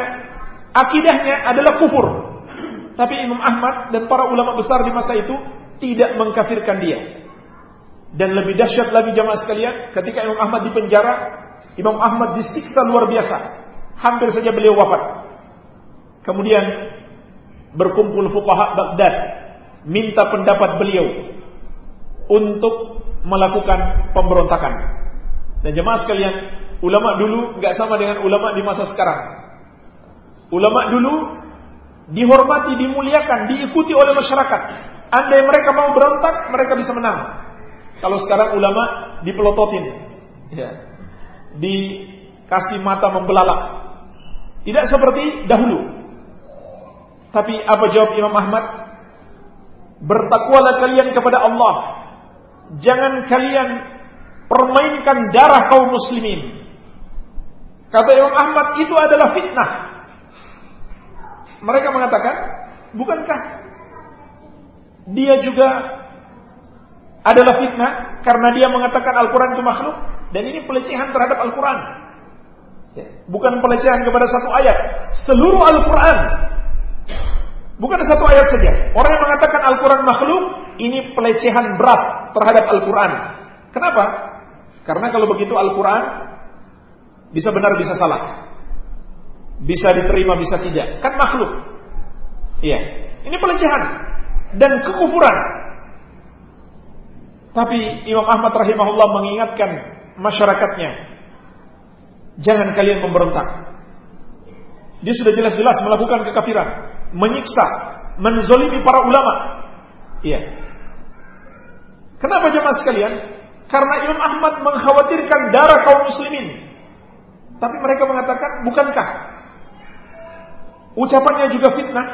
akidahnya adalah kufur. Tapi Imam Ahmad dan para ulama besar di masa itu tidak mengkafirkan dia. Dan lebih dahsyat lagi jamaah sekalian, ketika Imam Ahmad di penjara, Imam Ahmad disiksa luar biasa. Hampir saja beliau wafat. Kemudian berkumpul fuqaha Baghdad minta pendapat beliau untuk melakukan pemberontakan. Dan jemaah sekalian, ulama dulu nggak sama dengan ulama di masa sekarang. Ulama dulu dihormati, dimuliakan, diikuti oleh masyarakat. Andai mereka mau berontak, mereka bisa menang. Kalau sekarang ulama dipelototin, ya, dikasih mata membelalak. Tidak seperti dahulu. Tapi apa jawab Imam Ahmad? Bertakwalah kalian kepada Allah. Jangan kalian permainkan darah kaum muslimin. Kata Imam Ahmad itu adalah fitnah. Mereka mengatakan, bukankah dia juga adalah fitnah karena dia mengatakan Al-Quran itu makhluk dan ini pelecehan terhadap Al-Quran. Ya, bukan pelecehan kepada satu ayat, seluruh Al-Quran. Bukan satu ayat saja. Orang yang mengatakan Al-Quran makhluk, ini pelecehan berat terhadap Al-Quran. Kenapa? Karena kalau begitu Al-Quran bisa benar bisa salah. Bisa diterima bisa tidak. Kan makhluk. Iya. Ini pelecehan dan kekufuran. Tapi Imam Ahmad rahimahullah mengingatkan masyarakatnya. Jangan kalian memberontak. Dia sudah jelas-jelas melakukan kekafiran, menyiksa, menzolimi para ulama. Iya. Kenapa jemaah sekalian? Karena Imam Ahmad mengkhawatirkan darah kaum muslimin. Tapi mereka mengatakan, bukankah ucapannya juga fitnah?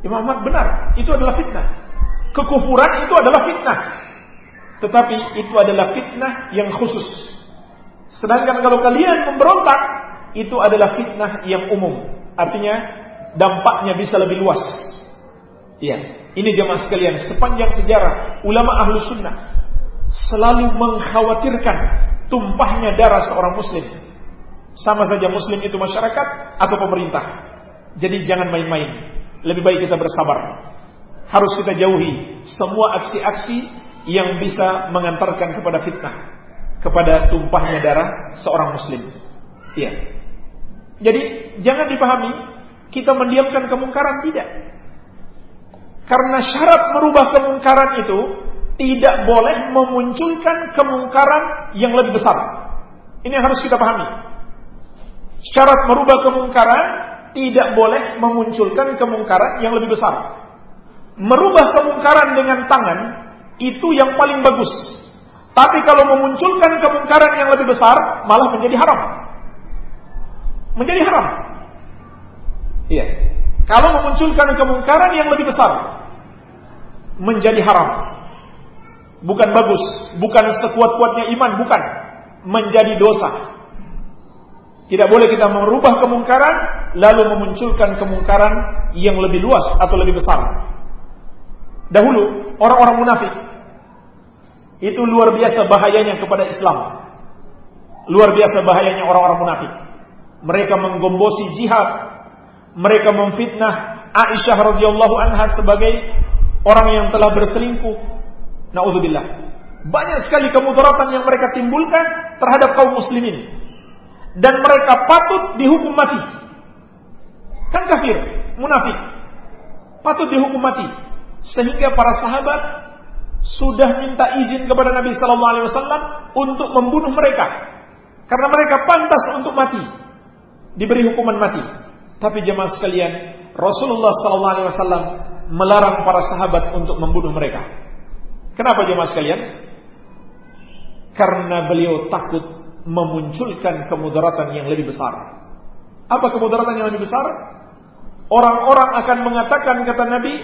Imam Ahmad benar, itu adalah fitnah. Kekufuran itu adalah fitnah. Tetapi itu adalah fitnah yang khusus. Sedangkan kalau kalian memberontak, itu adalah fitnah yang umum. Artinya dampaknya bisa lebih luas. Iya, ini jemaah sekalian, sepanjang sejarah ulama ahlu sunnah selalu mengkhawatirkan tumpahnya darah seorang muslim. Sama saja muslim itu masyarakat atau pemerintah. Jadi jangan main-main. Lebih baik kita bersabar. Harus kita jauhi semua aksi-aksi yang bisa mengantarkan kepada fitnah, kepada tumpahnya darah seorang muslim. Iya. Jadi jangan dipahami kita mendiamkan kemungkaran tidak. Karena syarat merubah kemungkaran itu tidak boleh memunculkan kemungkaran yang lebih besar. Ini yang harus kita pahami. Syarat merubah kemungkaran tidak boleh memunculkan kemungkaran yang lebih besar. Merubah kemungkaran dengan tangan itu yang paling bagus. Tapi kalau memunculkan kemungkaran yang lebih besar malah menjadi haram. Menjadi haram. Iya. Kalau memunculkan kemungkaran yang lebih besar menjadi haram bukan bagus, bukan sekuat-kuatnya iman, bukan menjadi dosa. Tidak boleh kita merubah kemungkaran lalu memunculkan kemungkaran yang lebih luas atau lebih besar. Dahulu orang-orang munafik Itu luar biasa bahayanya kepada Islam. Luar biasa bahayanya orang-orang munafik. Mereka menggombosi jihad. Mereka memfitnah Aisyah radhiyallahu anha sebagai orang yang telah berselingkuh. Nauzubillah. Banyak sekali kemudaratan yang mereka timbulkan terhadap kaum muslimin. Dan mereka patut dihukum mati. Kan kafir, munafik. Patut dihukum mati. Sehingga para sahabat sudah minta izin kepada Nabi Sallallahu Alaihi Wasallam untuk membunuh mereka karena mereka pantas untuk mati diberi hukuman mati. Tapi jemaah sekalian, Rasulullah Wasallam melarang para sahabat untuk membunuh mereka. Kenapa jemaah sekalian? Karena beliau takut memunculkan kemudaratan yang lebih besar. Apa kemudaratan yang lebih besar? Orang-orang akan mengatakan kata Nabi,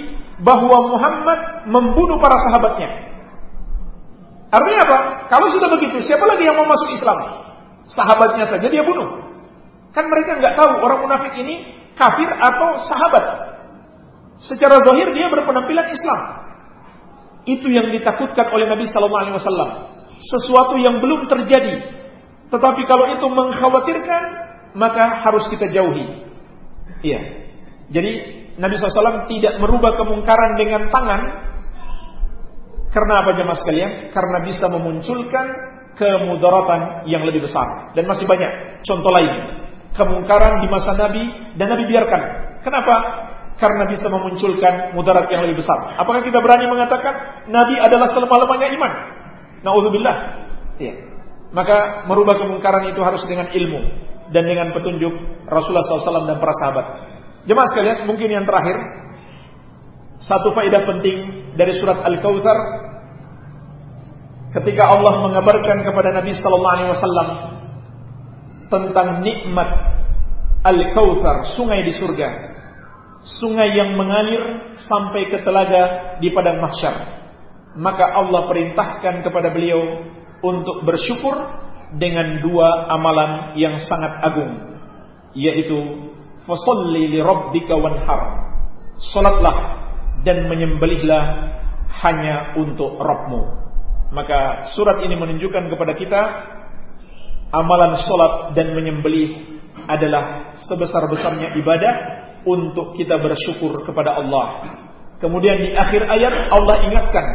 bahwa Muhammad membunuh para sahabatnya. Artinya apa? Kalau sudah begitu, siapa lagi yang mau masuk Islam? Sahabatnya saja dia bunuh. Kan mereka nggak tahu orang munafik ini kafir atau sahabat. Secara zahir dia berpenampilan Islam. Itu yang ditakutkan oleh Nabi Sallallahu Alaihi Wasallam. Sesuatu yang belum terjadi. Tetapi kalau itu mengkhawatirkan, maka harus kita jauhi. Iya. Jadi Nabi SAW tidak merubah kemungkaran dengan tangan. Karena apa jemaah sekalian? Karena bisa memunculkan kemudaratan yang lebih besar. Dan masih banyak contoh lain. Kemungkaran di masa Nabi dan Nabi biarkan. Kenapa? Karena bisa memunculkan mudarat yang lebih besar. Apakah kita berani mengatakan Nabi adalah selemah-lemahnya iman? Naudzubillah. Ya. Maka merubah kemungkaran itu harus dengan ilmu dan dengan petunjuk Rasulullah SAW dan para sahabat. Jemaah sekalian, mungkin yang terakhir satu faedah penting dari surat Al-Kautsar ketika Allah mengabarkan kepada Nabi sallallahu alaihi wasallam tentang nikmat Al-Kautsar, sungai di surga. Sungai yang mengalir sampai ke telaga di padang mahsyar. Maka Allah perintahkan kepada beliau untuk bersyukur dengan dua amalan yang sangat agung, yaitu Fasalli li rabbika wanhar. Salatlah dan menyembelihlah hanya untuk Rabbmu. Maka surat ini menunjukkan kepada kita amalan salat dan menyembelih adalah sebesar-besarnya ibadah untuk kita bersyukur kepada Allah. Kemudian di akhir ayat Allah ingatkan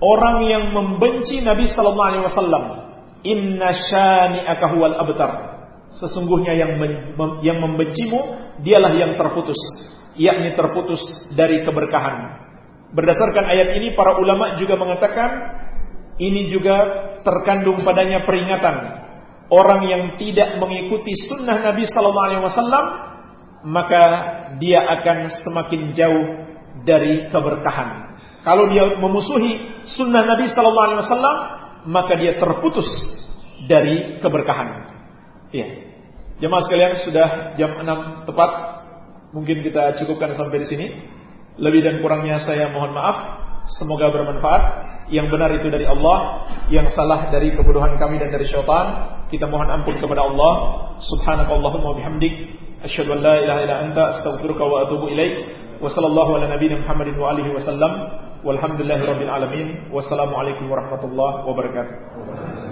orang yang membenci Nabi sallallahu alaihi wasallam, "Inna syani'aka huwal abtar." sesungguhnya yang yang membencimu dialah yang terputus yakni terputus dari keberkahan berdasarkan ayat ini para ulama juga mengatakan ini juga terkandung padanya peringatan orang yang tidak mengikuti sunnah Nabi Sallallahu Alaihi Wasallam maka dia akan semakin jauh dari keberkahan kalau dia memusuhi sunnah Nabi Sallallahu Alaihi Wasallam maka dia terputus dari keberkahan Iya. Jemaah sekalian sudah jam 6 tepat. Mungkin kita cukupkan sampai di sini. Lebih dan kurangnya saya mohon maaf. Semoga bermanfaat. Yang benar itu dari Allah, yang salah dari kebodohan kami dan dari syaitan. Kita mohon ampun kepada Allah. Subhanakallahumma bihamdik asyhadu an la ilaha illa anta astaghfiruka wa atubu ilaik. Wa sallallahu ala nabiyyina Muhammadin wa alihi wasallam. Walhamdulillahirabbil alamin. Wassalamualaikum warahmatullahi wabarakatuh.